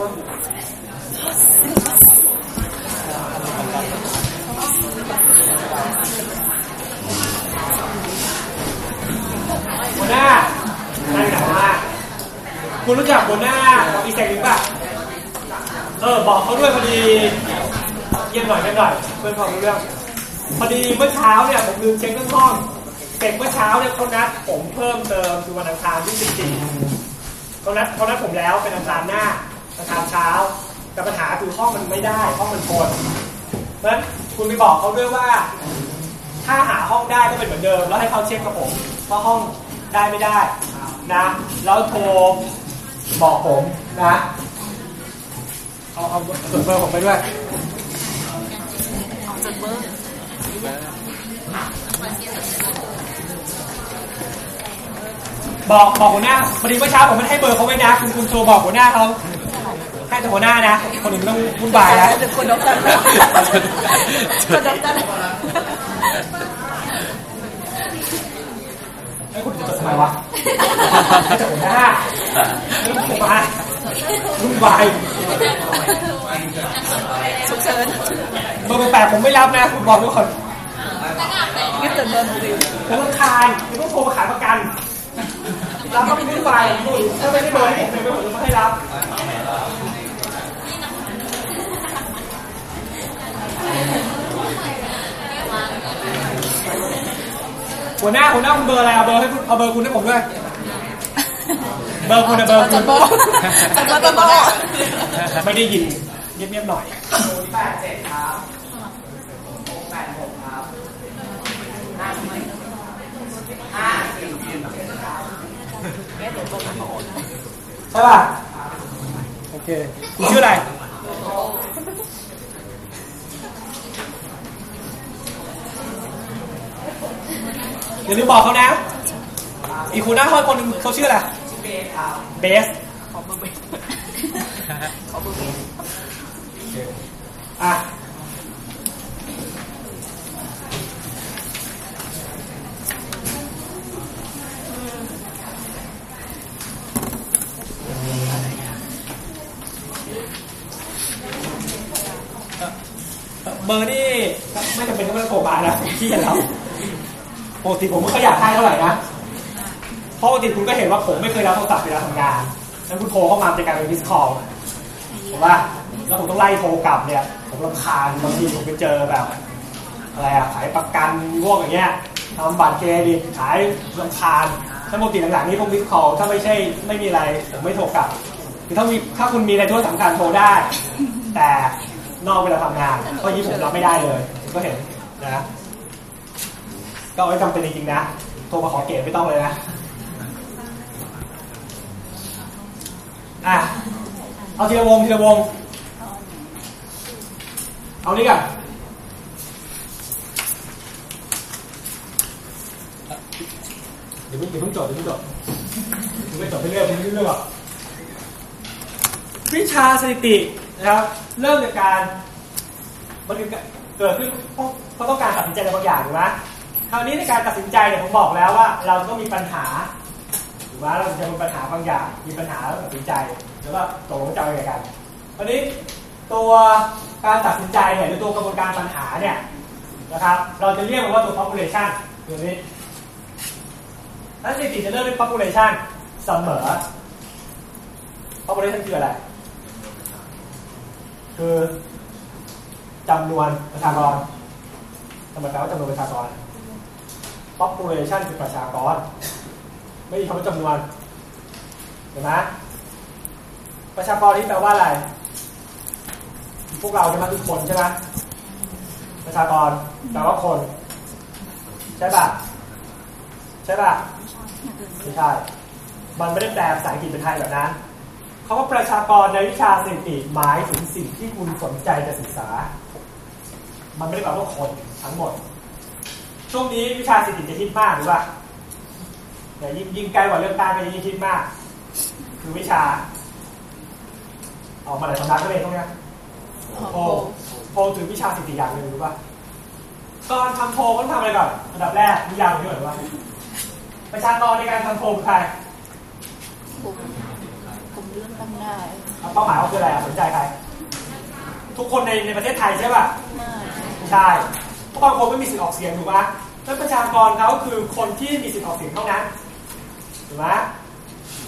หัวหน้าใครหนามาคุณรู้จักหัวหน้าของอีแซกหรือเปล่าเออ บอกเขาด้วยพอดี เยี่ยมหน่อยเยี่ยมหน่อยเพื่อนฟังรู้เรื่อง พอดีเมื่อเช้าเนี่ยผมลืมเช็คเรื่องห้องเสร็จเมื่อเช้าเนี่ยเขานัดผมเพิ่มเติมคือวันอังคารที่14เขานัดเขานัดผมแล้วเป็นอังคารหน้า อังคารเช้า แต่ปัญหาคือห้องมันไม่ได้ห้องมันคนเพราะฉะนั้นคุณไปบอกเขาด้วยว่า ถ้าหาห้องได้ก็เป็นเหมือนเดิม แล้วให้เขาเช็คกับผมว่าห้องได้ไม่ได้นะแล้วโทรบอกผมนะเอาเอาส่วนเบอร์ผมไปด้วยจดเบอร์บอกบอกหัวหน้าพอดีเมื่อเช้าผมไม่ให้เบอร์เขาไว้นะ คุณคุณโทรบอกหัวหน้าเขา ให้แต่หัวหน้านะ คนอื่นไม่ต้องวุ่นวายนะเดี๋ยวคนด็อกเตอร์คนด็อกเตอร์ไอ้คุณจะจดทำไมวะให้แต่หัวหน้าไม่ต้องส่งมาวุ่นวายฉุกเฉินเบอร์แปลกๆผมไม่รับนะผมบอกทุกคนงั้นจดเบอร์หนูดิผมรำคาญไม่ต้องโทรมาขายประกันรับก็ไม่วุ่นวายคุณถ้าไม่ได้เบอร์ให้ผมเลยผมไม่ให้รับ หัวหน้าหัวหน้าคุณเบอร์อะไรเอาเบอร์ให้คุณเอาเบอร์คุณให้ผมด้วย เบอร์คุณนะเบอร์จคุดณเบอร์จดเบอร์จดเบอร์ไม่ได้ยินเงียบๆหน่อยแปดเจ็ดครับแปดหกครับห้าสี่ห้าสี่สี่ใช่ป่ะโอเคคุณชื่ออะไร อย่าลืมบอกเขานะ อีกคนหน้าห้อยคนหนึงเขาชื่ออะไรเบสครับเบสขอเบอร์เบอร์ขอเบอร์เบอร์อะเบอร์นี่ไม่จำเป็นต้องโทรมานะที่เห็นแล้ว ปกติผมไม่ค่อยอยากให้เท่าไหร่นะเพราะปกติคุณก็เห็นว่าผมไม่เคยรับโทรศัพท์เวลาทำงานแล้วคุณโทรเข้ามาจะกลายเป็น missed call ถูกป่ะแล้วผมต้องไล่โทรกลับเนี่ย ผมรำคาญบางทีผมไปเจอแบบอะไรอะขายประกันพวกอย่างเงี้ยทำบัตรเครดิตขายรำคาญถ้าปกติหลังๆนี้พวก missed call ถ้าไม่ใช่ไม่มีอะไรผมไม่โทรกลับคือถ้ามีถ้าคุณมีอะไรที่สำคัญโทรได้ แต่นอกเวลาทำงานเพราะอย่างนี้ผมรับไม่ได้เลย ก็เห็นนะ ก็เอาไว้จำเป็นจริงๆนะ โทรมาขอเก็บไม่ต้องเลยนะ อะ เอาทีละวงทีละวง เอานี่ก่อนเดี๋ยวเพิ่งเดี๋ยวเพิ่งจดเดี๋ยวเพิ่งจดเดี๋ยวไม่จดไปเรื่อยไปเรื่อยหรอกวิชาสถิตินะครับเริ่มจากการมันคือเกิดขึ้นเพราะเพราะต้องการตัดสินใจในบางอย่างถูกไหม คราวนี้ในการตัดสินใจเนี่ยผมบอกแล้วว่า เราต้องมีปัญหาถูกไหมเราจะมีปัญหาบางอย่าง มีปัญหาแล้วตัดสินใจแล้วก็ตกลงใจอะไรกันคราวนี้ตัวการตัดสินใจเนี่ยหรือตัวกระบวนการปัญหาเนี่ยนะครับ เราจะเรียกมันว่าตัว population ตัวนี้แล้วสถิติจะเริ่มด้วย population เสมอ population คืออะไร คือจำนวนประชากรทำไมแปลว่าจำนวนประชากร population คือประชากร ไม่มีคำว่าจำนวนเห็นไหมประชากรที่แปลว่าอะไร พวกเราใช่ไหมทุกคนใช่ไหมประชากรแปลว่าคน ใช่ป่ะใช่ป่ะไม่ใช่ มันไม่ได้แปลภาษาอังกฤษเป็นไทยแบบนั้นคำว่าประชากรในวิชาสถิติหมายถึงสิ่งที่คุณสนใจจะศึกษา มันไม่ได้แปลว่าคนทั้งหมด ช่วงนี้วิชาสถิติจะฮิตมากหรือว่าเนี่ยยิ่งยิ่งใกล้กว่าเรื่องตั้งก็ยิ่งฮิตมาก คือวิชา ออกมาหลายสำนักก็เลยตรงเนี้ยโพลโพลถือวิชาสถิติอย่างหนึ่งรู้ป่ะตอนทำโพลต้องทำอะไรก่อนอันดับแรกนิยามที่เหมือนว่า ประชากรในการทำโพลคือใครผมผมเลื่อนตั้งได้เป้าหมายเขาคืออะไรอะสนใจใคร ทุกคนในในประเทศไทยใช่ป่ะใช่ เพราะบางคนไม่มีสิทธิ์ออกเสียงถูกปะแล้วประชากรเขาคือคนที่มีสิทธิ์ออกเสียงเท่านั้นถูกไหม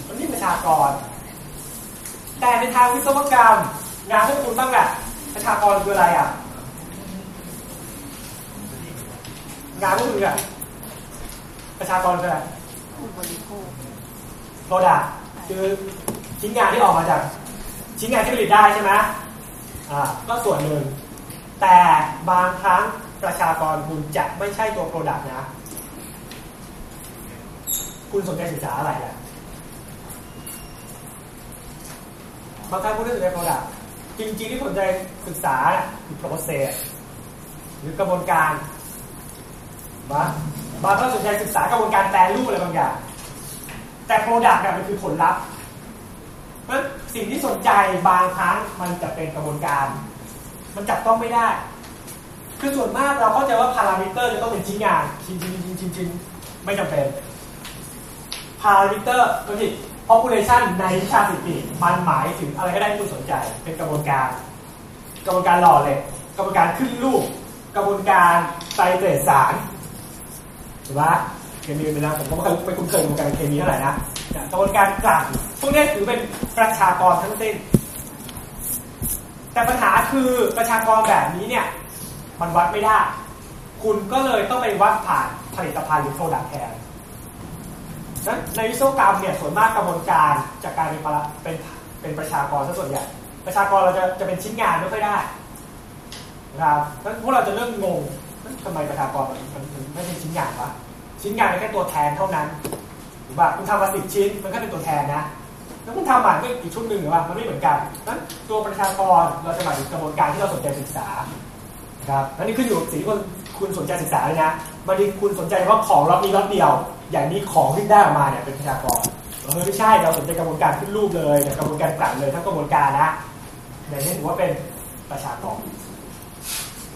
มันนี่ประชากร แต่ในทางวิศวกรรม งานพวกคุณบ้างแหละประชากรคืออะไรอะ งานพวกคุณอะประชากรคืออะไรผู้บริโภคโปรดักคือชิ้นงานที่ออกมาจาก ชิ้นงานที่ผลิตได้ใช่ไหมอ่าก็ส่วนหนึ่ง แต่บางครั้ง ประชากรคุณจะไม่ใช่ตัวโปรดักนะ คุณสนใจศึกษาอะไรอะบางครั้งคุณไม่สนใจ product จริงๆที่สนใจศึกษาคือ process หรือกระบวนการบางบางครั้งสนใจศึกษากระบวนการแปรรูปอะไรบางอย่าง แต่ product เนี่ยมันคือผลลัพธ์เพราะสิ่งที่สนใจบางครั้งมันจะเป็นกระบวนการ มันจับต้องไม่ได้ คือส่วนมากเราเข้าใจว่าพารามิเตอร์จะต้องเป็นชิ้นงานชิ้นชิ้นชิ้นชิ้นชิ้นไม่จำเป็นพารามิเตอร์ตัวที่ population ในวิชาสิติมันหมายถึงอะไรก็ได้ที่คุณสนใจ เป็นกระบวนการ กระบวนการหล่อเหล็กกระบวนการขึ้นรูป กระบวนการไตรเตรสารถูกไหมเคมีเป็นนะผมก็ไม่เคยไม่คุ้นเคยกับกระบวนการเคมีเท่าไหร่นะกระบวนการกลั่นพวกนี้ถือเป็นประชากรทั้งสิ้น แต่ปัญหาคือประชากรแบบนี้เนี่ย มันวัดไม่ได้ คุณก็เลยต้องไปวัดผ่านผลิตภัณฑ์หรือ product แทนนั้นในวิศวกรรมเนี่ยส่วนมากกระบวนการจะกลายเป็นปรเป็นเป็นประชากรซะส่วนใหญ่ ประชากรเราจะจะเป็นชิ้นงานไม่ค่อยได้นะครับนั้นพวกเราจะเริ่มงงทำไมประชากรมันมันไม่ใช่ชิ้นงานวะชิ้นงานเป็นแค่ตัวแทนเท่านั้นหรือว่าคุณทำมาสิบชิ้นมันก็เป็นตัวแทนนะแล้วคุณทำใหม่ก็อีกชุดหนึ่งหรือว่ามันไม่เหมือนกันนั้นตัวประชากรเราจะหมายถึงกระบวนการที่เราสนใจศึกษา ครับแล้วนี่ขึ้นอยู่สิ่งที่คุณสนใจศึกษาเลยนะบางทีคุณสนใจเฉพาะของล็อตนี้ล็อตเดียว อย่างนี้ของที่ได้ออกมาเนี่ยเป็นประชากรเออไม่ใช่เราสนใจกระบวนการขึ้นรูปเลยเนี่ยกระบวนการกลั่นเลยทั้งกระบวนการนะอย่างนี้ถือว่าเป็นประชากร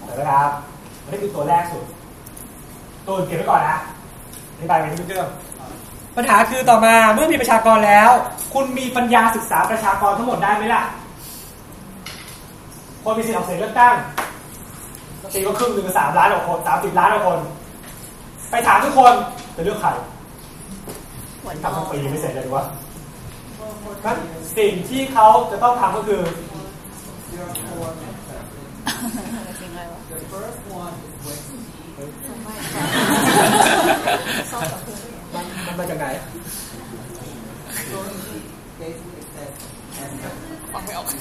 นะครับอันนี้คือตัวแรกสุด ตัวเก็บไว้ก่อนนะอธิบายไปที่เรื่องปัญหาคือต่อมาเมื่อมีประชากรแล้ว คุณมีปัญญาศึกษาประชากรทั้งหมดได้ไหมล่ะคนมีสิทธิ์ออกเสียงเลือกตั้ง ตีก็ครึ่งหนึ่งสามล้านกว่าคนสามสิบล้านกว่าคน ไปถามทุกคนจะเลือกใครหัวทำโตทั้งปีไม่เสร็จเลยดีวะงั้นสิ่งที่เขาจะต้องทำก็คือ เป็นไงวะ The first one is when ชอบกับเพื่อน มันมันมาจากไหน basically says and ฟังไม่ออก มัน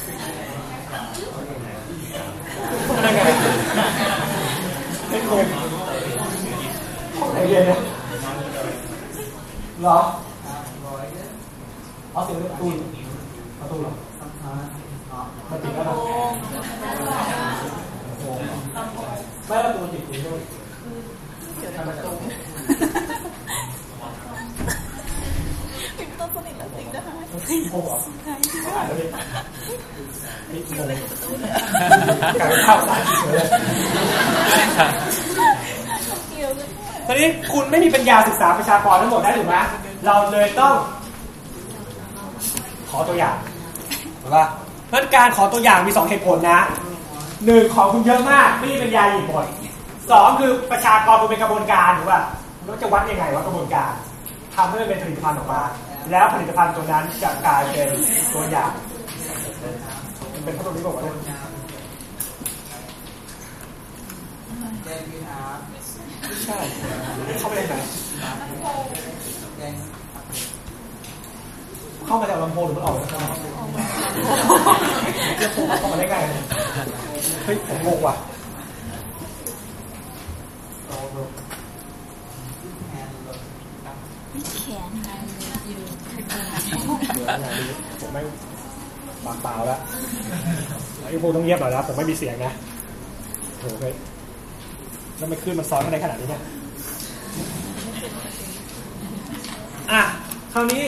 มาจากไหนไม่คงห้องไหนเรียนเนี่ยเหรอ avoided อ๋อเสียงประตูประตูเหรอ sometimes it's not มันติดแล้วเหรอโอ้โหไม่แล้วตัวติดอยู่ด้วย เดี๋ยวเดี๋ยวประตูเป็นต้นสนิทแล้วสิจะหาย โอ้โห หายที่ อ่านแล้วดินี่งงกลายเป็นภาพสารเฉยเลย เกี่ยวเลย ตอนนี้คุณไม่มีปัญญาศึกษา ประชากรทั้งหมดได้ถูกไหมเราเลยต้อง ขอตัวอย่างถูกป่ะเพราะฉะนั้นการขอตัวอย่างมีสองเหตุผลนะหนึ่งของคุณเยอะมากไม่มีปัญญาหยิบหมดสองคือประชากรคุณเป็นกระบวนการถูกป่ะแล้วจะวัดยังไงว่ากระบวนการทำให้มันเป็นผลิตภัณฑ์ออกมา แล้วผลิตภัณฑ์ตัวนั้นจะกลายเป็นตัวอย่างมันเป็นข้อตรงนี้บอกว่าเนี่ย then we have ใช่เข้าไปได้ไหน เข้ามาจากลำโพงหรือมันออกมาจากข้างนอกเดี๋ยวผมเข้ามาได้ไงเฮ้ยผมงงว่ะแขนหายอยู่ผมไม่ปากเปล่าแล้วไอ้พวกต้องเงียบหน่อยนะผมไม่มีเสียงนะโอ้โหเฮ้ยแล้วไม่ขึ้นมันซ้อนกันได้ขนาดนี้เนี่ยอะคราวนี้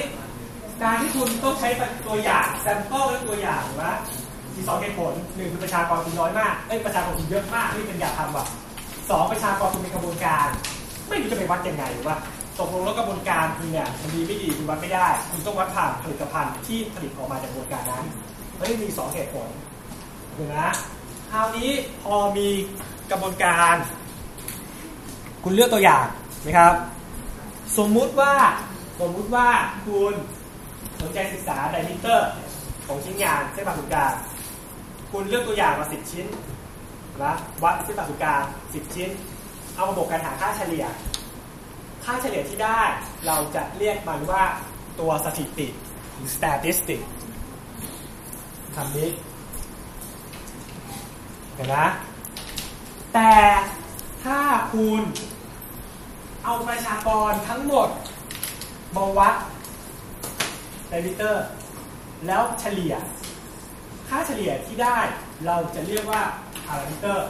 การที่คุณต้องใช้ตัวอย่างแซมเปิลและตัวอย่างถูกไหมมีสองเหตุผลหนึ่งคือประชากรคุณน้อยมากเอ้ยประชากรคุณเยอะมากที่เป็นอยากทำแบบสองประชากรคุณเป็นกระบวนการ ไม่รู้จะไปวัดยังไงหรือว่าตกลงแล้วกระบวนการคุณเนี่ยมันดีไม่ดีคุณวัดไม่ได้ คุณต้องวัดผ่านผลิตภัณฑ์ที่ผลิตออกมาจากกระบวนการนั้นเฮ้ยมีสองเหตุผลดูนะคราวนี้พอมีกระบวนการ คุณเลือกตัวอย่างนะครับ สมมุติว่าสมมุติว่าคุณ สนใจศึกษาไดมิเตอร์ของชิ้นงานเส้นผ่าศูนย์กลางคุณเลือกตัวอย่างมาสิบชิ้นนะวัดเส้นผ่าศูนย์กลางสิบชิ้น เอามาบวกกันหาค่าเฉลี่ย ค่าเฉลี่ยที่ได้เราจะเรียกมันว่าตัวสถิติหรือ statistic คำนี้เห็นนะแต่ถ้าคุณเอาประชากรทั้งหมดมาวัด diameter แล้วเฉลี่ย ค่าเฉลี่ยที่ได้เราจะเรียกว่าพารามิเตอร์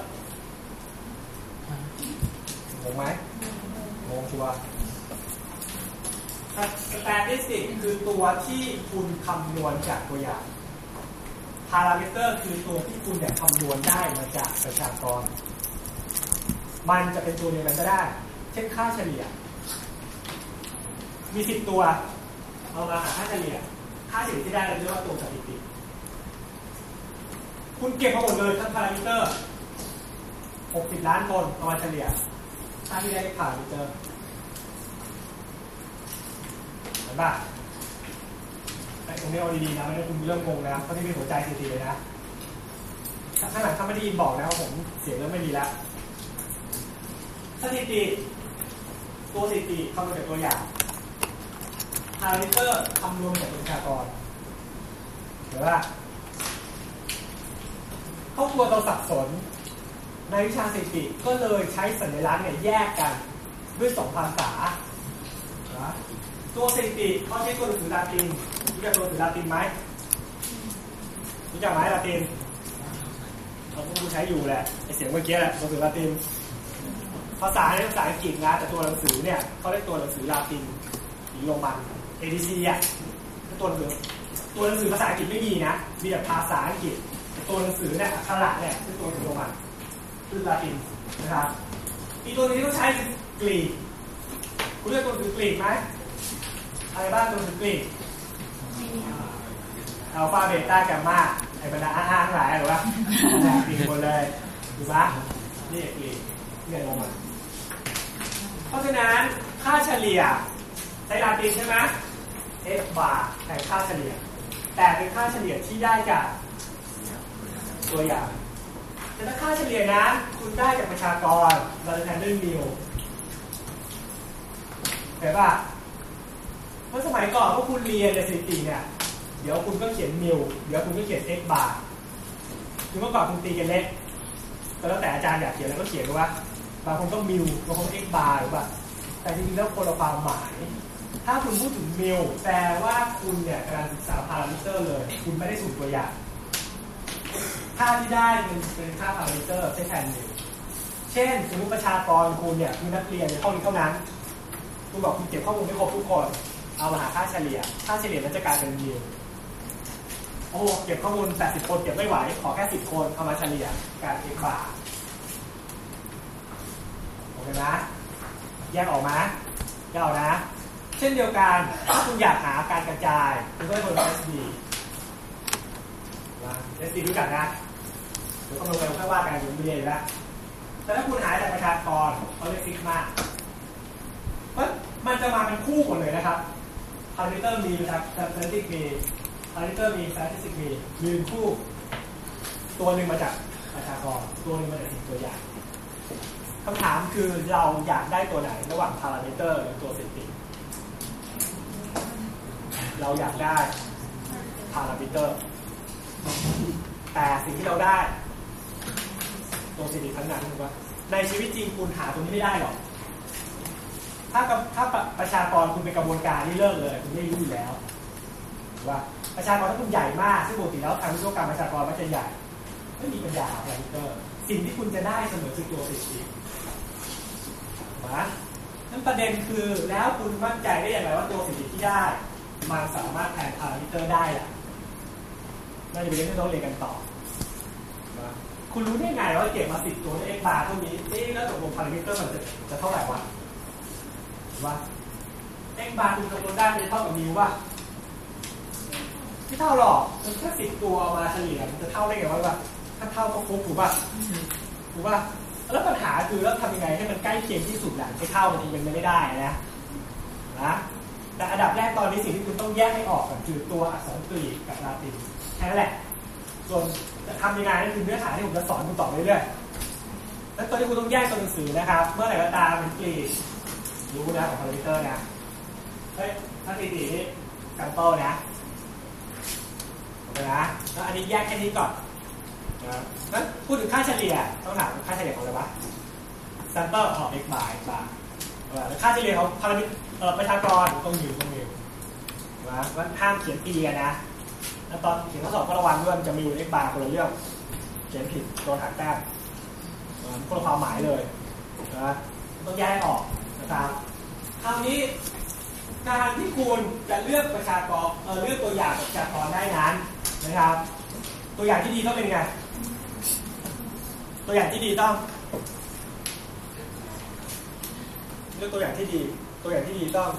งงไหมงงชัว statistic คือตัวที่คุณคำนวณจากตัวอย่าง พารามิเตอร์คือตัวที่คุณเนี่ยคำนวณได้มาจากประชากร มันจะเป็นตัวเดียวกันก็ได้ เช่นค่าเฉลี่ย มีสิบตัว เอามาหาค่าเฉลี่ย ค่าเฉลี่ยที่ได้เราเรียกว่าตัวสถิติ คุณเก็บมาหมดเลยทั้งพารามิเตอร์ 60 ล้านคนเอามาเฉลี่ย ค่าที่ได้พารามิเตอร์เห็นป่ะไอ้ตรงนี้เอาดีๆนะไม่ได้คุณเริ่มงงนะเพราะที่มีหัวใจสีๆเลยนะข้างหลังถ้าไม่ได้ยินบอกนะครับผมเสียงเริ่มไม่ดีแล้วสถิติ ตัวสถิติคำนวณจากตัวอย่าง พารามิเตอร์คำนวณจากประชากรเห็นป่ะครอบครัวเราสับสน ในวิชาสถิติก็เลยใช้สัญลักษณ์เนี่ยแยกกันด้วยสองภาษา ตัวสถิติเขาใช้ตัวหนังสือลาตินรู้จักตัวหนังสือลาตินไหมรู้จักไหมลาตินเราก็ใช้อยู่แหละไอเสียงเมื่อกี้แหละตัวหนังสือลาตินภาษาในภาษาอังกฤษนะแต่ตัวหนังสือเนี่ยเขาเรียกตัวหนังสือลาตินหรือโรมัน ADC อะตัวหนังสือตัวหนังสือภาษาอังกฤษไม่มีนะมีแต่ภาษาอังกฤษตัวหนังสือเนี่ยอักขระเนี่ยคือตัวหนังสือโรมันคือลาตินนะครับอีกตัวนึงที่ต้องใช้คือกรีกคุณเรียกตัวหนังสือกรีกไหมอะไรบ้างตัวหนังสือกรีกอัลฟาเบต้าแกมมาไอ้บรรดาอ้างๆทั้งหลายหรือว่ากรีกหมดเลยถูกไหมนี่กรีกเนี่ยโรมันเพราะฉะนั้นค่าเฉลี่ยใช้ลาตินใช่ไหม f bar แต่ค่าเฉลี่ย แต่เป็นค่าเฉลี่ยที่ได้จากตัวอย่างแต่ถ้าค่าเฉลี่ยนะคุณได้จากประชากรเราจะแทนด้วยมิวเห็นป่ะเมื่อสมัยก่อนพวกคุณเรียนในสถิติเนี่ยเดี๋ยวคุณก็เขียนมิวเดี๋ยวคุณก็เขียน x bar คือเมื่อก่อนคุณตีกันเล็กก็แล้วแต่อาจารย์อยากเขียนอะไรก็เขียนว่าบางคนก็มิวบางคนก็ x bar หรือเปล่าแต่จริงๆแล้วคนละความหมาย ถ้าคุณพูดถึงมิลแปลว่าคุณเนี่ยกำลังศึกษาพารามิเตอร์เลย คุณไม่ได้สุ่มตัวอย่าง ค่าที่ได้เป็นเป็นค่าพารามิเตอร์ใช้แทนมิลเช่นสมมติประชากรคุณเนี่ยมีนักเรียนในห้องนี้เท่านั้น คุณบอกคุณเก็บข้อมูลไม่ครบทุกคน เอามาหาค่าเฉลี่ย ค่าเฉลี่ยนั้นจะกลายเป็นมิลโอ้เก็บข้อมูล 80 คนเก็บไม่ไหว ขอแค่ 10 คนเอามาเฉลี่ยการเอกบาโอเคนะ แยกออกมาแยกออกนะ เช่นเดียวกัน ถ้าคุณอยากหาการกระจาย คุณก็ไปบน SD SD รู้จักนะเดี๋ยวคำนวณไปค่อยว่ากันอยู่ไม่เรียนแล้วแต่ถ้าคุณหาจากประชากรเขาเรียก sigma เพราะมันจะมาเป็นคู่หมดเลยนะครับพารามิเตอร์มีนะครับสถิติมีพารามิเตอร์มีสถิติมียืนคู่ ตัวหนึ่งมาจากประชากร ตัวหนึ่งมาจากสิ่งตัวอย่างคำถามคือเราอยากได้ตัวไหน ระหว่างพารามิเตอร์หรือตัวสถิติ เราอยากได้พารามิเตอร์ แต่สิ่งที่เราได้ตัวสถิติทั้งนั้นถูกปะในชีวิตจริงคุณหาตรงนี้ไม่ได้หรอก ถ้ากับถ้าประชากรคุณเป็นกระบวนการที่เลิกเลย คุณไม่รู้อยู่แล้วว่าประชากรถ้าคุณใหญ่มากซึ่งปกติแล้วทางวิศวกรรมประชากรมันจะใหญ่ไม่มีปัญญาพารามิเตอร์ สิ่งที่คุณจะได้เสมอคือตัวสถิติถูกปะนั่นประเด็นคือแล้วคุณมั่นใจได้อย่างไรว่าตัวสถิติที่ได้ มันสามารถแทนพารามิเตอร์ได้ล่ะน่าจะเป็นเรื่องที่ต้องเรียนกันต่อนะคุณรู้ได้ไงว่าเก็บมาสิบตัวใน x bar เท่านี้เอ๊ะแล้วตกลงพารามิเตอร์มันจะจะเท่าไหร่วะว่า x bar คุณคำนวณได้เป็นเท่ากับมิวว่าไม่เท่าหรอกมันแค่สิบตัวเอามาเฉลี่ยมันจะเท่าได้ไงวะวะถ้าเท่าก็ฟุกถูกป่ะถูกป่ะแล้วปัญหาคือแล้วทำยังไงให้มันใกล้เคียงที่สุดแหละไม่เท่ามันยังไม่ได้นะนะ แต่อันดับแรกตอนนี้สิ่งที่คุณต้องแยกให้ออกก่อนคือตัวอักษรกรีกกับลาตินแค่นั้นแหละส่วนจะทำยังไงนั่นคือเนื้อหาที่ผมจะสอนคุณต่อเรื่อยๆแล้วตอนที่คุณต้องแยกตัวหนังสือนะครับ เมื่อไหร่ก็ตามเป็นกรีกรู้นะของคอมพิวเตอร์นะเฮ้ยถ้าตีตีนี่กันโต้นะโอเคนะแล้วอันนี้แยกแค่นี้ก่อนนะแล้วพูดถึงค่าเฉลี่ยต้องถามค่าเฉลี่ยของอะไรวะ sample ของ x bar x bar เออแล้ว ค่าเฉลี่ยของพารามิเออประชากรต้องอยู่ต้องอยู่นะว่าห้ามเขียนปีนะแล้วตอนเขียนข้อสอบก็ระวังด้วยมันจะมีอยู่ x bar คนละเรื่องเขียนผิดโดนหักแต้มเออคนละความหมายเลยนะต้องแยกออกนะครับคราวนี้การที่คุณจะเลือกประชากรเออเลือกตัวอย่างประชากรได้นั้นนะครับ ตัวอย่างที่ดีต้องเป็นไง ตัวอย่างที่ดีต้อง เลือกตัวอย่างที่ดี ตัวอย่างที่ดีต้อง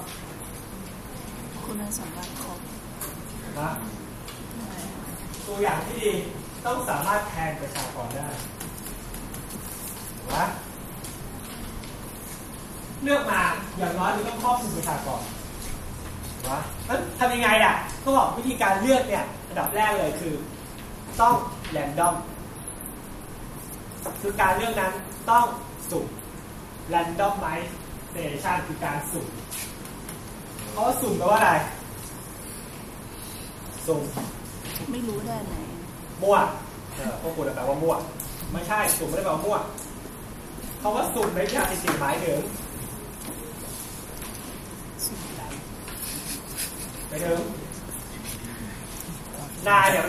คุณสมบัติครบนะตัวอย่างที่ดีต้องสามารถแทนประชากรได้ถูกไหมเลือกมาอย่างน้อยมันต้องครอบคลุมประชากรถูกไหมนั้นทำยังไงอะ ก็บอกวิธีการเลือกเนี่ยอันดับแรกเลยคือ ต้องแรนดอมคือการเลือกนั้นต้องสุ่ม randomization คือการสุ่มเพราะว่าสุ่มแปลว่าอะไร สุ่มไม่รู้ได้ไหนมั่วเออพวกคุณแปลว่ามั่ว ไม่ใช่สุ่มไม่ได้แปลว่ามั่วคำว่าสุ่มในวิชาสถิติหมายถึงสุดไหลหมายถึงนายเนี่ย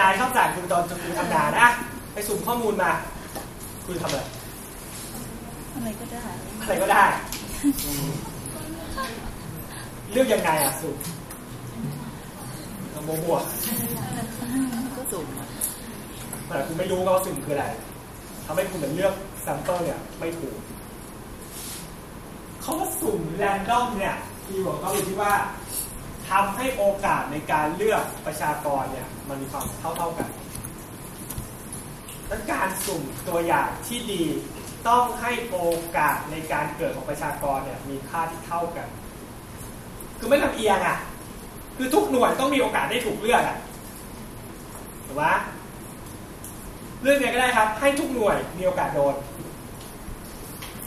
นายชอบจ่ายคุณตอนคุณทำงานนะไปสุ่มข้อมูลมา คุณทำอะไรอะไรก็ได้อะไรก็ได้ เลือกยังไงอะสุ่มเอามั่วก็สุ่มแต่คุณไม่รู้ว่าสุ่มคืออะไรทำให้คุณเหมือนเลือก sample เนี่ยไม่ถูกเขาว่าสุ่ม random เนี่ย keyword เขาอยู่ที่ว่าทำให้โอกาสในการเลือกประชากรเนี่ย มันมีความเท่าเท่ากันและการสุ่มตัวอย่างที่ดี ต้องให้โอกาสในการเกิดของประชากรเนี่ยมีค่าที่เท่ากัน คือไม่ลำเอียงอะ คือทุกหน่วยต้องมีโอกาสได้ถูกเลือกอะถูกไหมเรื่องไงก็ได้ครับ ให้ทุกหน่วยมีโอกาสโดน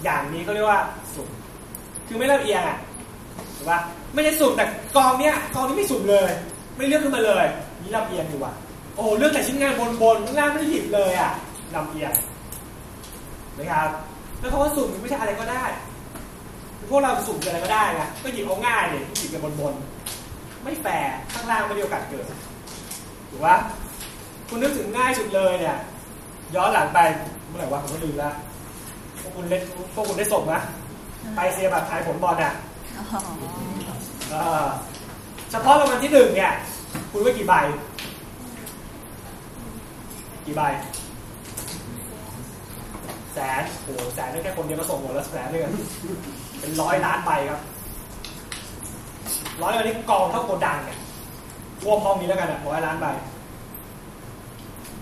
อย่างนี้ก็เรียกว่าสุ่มคือไม่ลำเอียงอะถูกปะไม่ใช่สุ่มแต่กองเนี้ยกองนี้ไม่สุ่มเลย ไม่เลือกขึ้นมาเลยนี่ลำเอียงอยู่ว่ะโอ้เลือกแต่ชิ้นงานบนบนข้างล่างไม่ได้หยิบเลยอะลำเอียง นะครับ แล้วเขาว่าสุ่มไม่ใช่อะไรก็ได้ พวกเราสุ่มอะไรก็ได้ไงก็หยิบเอาง่ายเลยหยิบกันบนบนๆไม่แฟร์ข้างล่างไม่มีโอกาสเกิดถูกปะคุณนึกถึงง่ายสุดเลยเนี่ย ย้อนหลังไปเมื่อไหร่วะผมก็ลืมละพวกคุณเล่นพวกคุณได้ส่งนะไปเซียบัตรทายผลบอลน่ะอ๋อเออเฉพาะรางวัลที่หนึ่งเนี่ย คุณไว้กี่ใบ กี่ใบ แสนโอ้โหแสนได้แค่คนเดียวก็ส่งหมดแล้วแสนเลยเป็นร้อยล้านใบครับ ร้อยล้านนี้กองเท่าโกดังเนี่ยรวมห้องนี้แล้วกันอะร้อยล้านใบ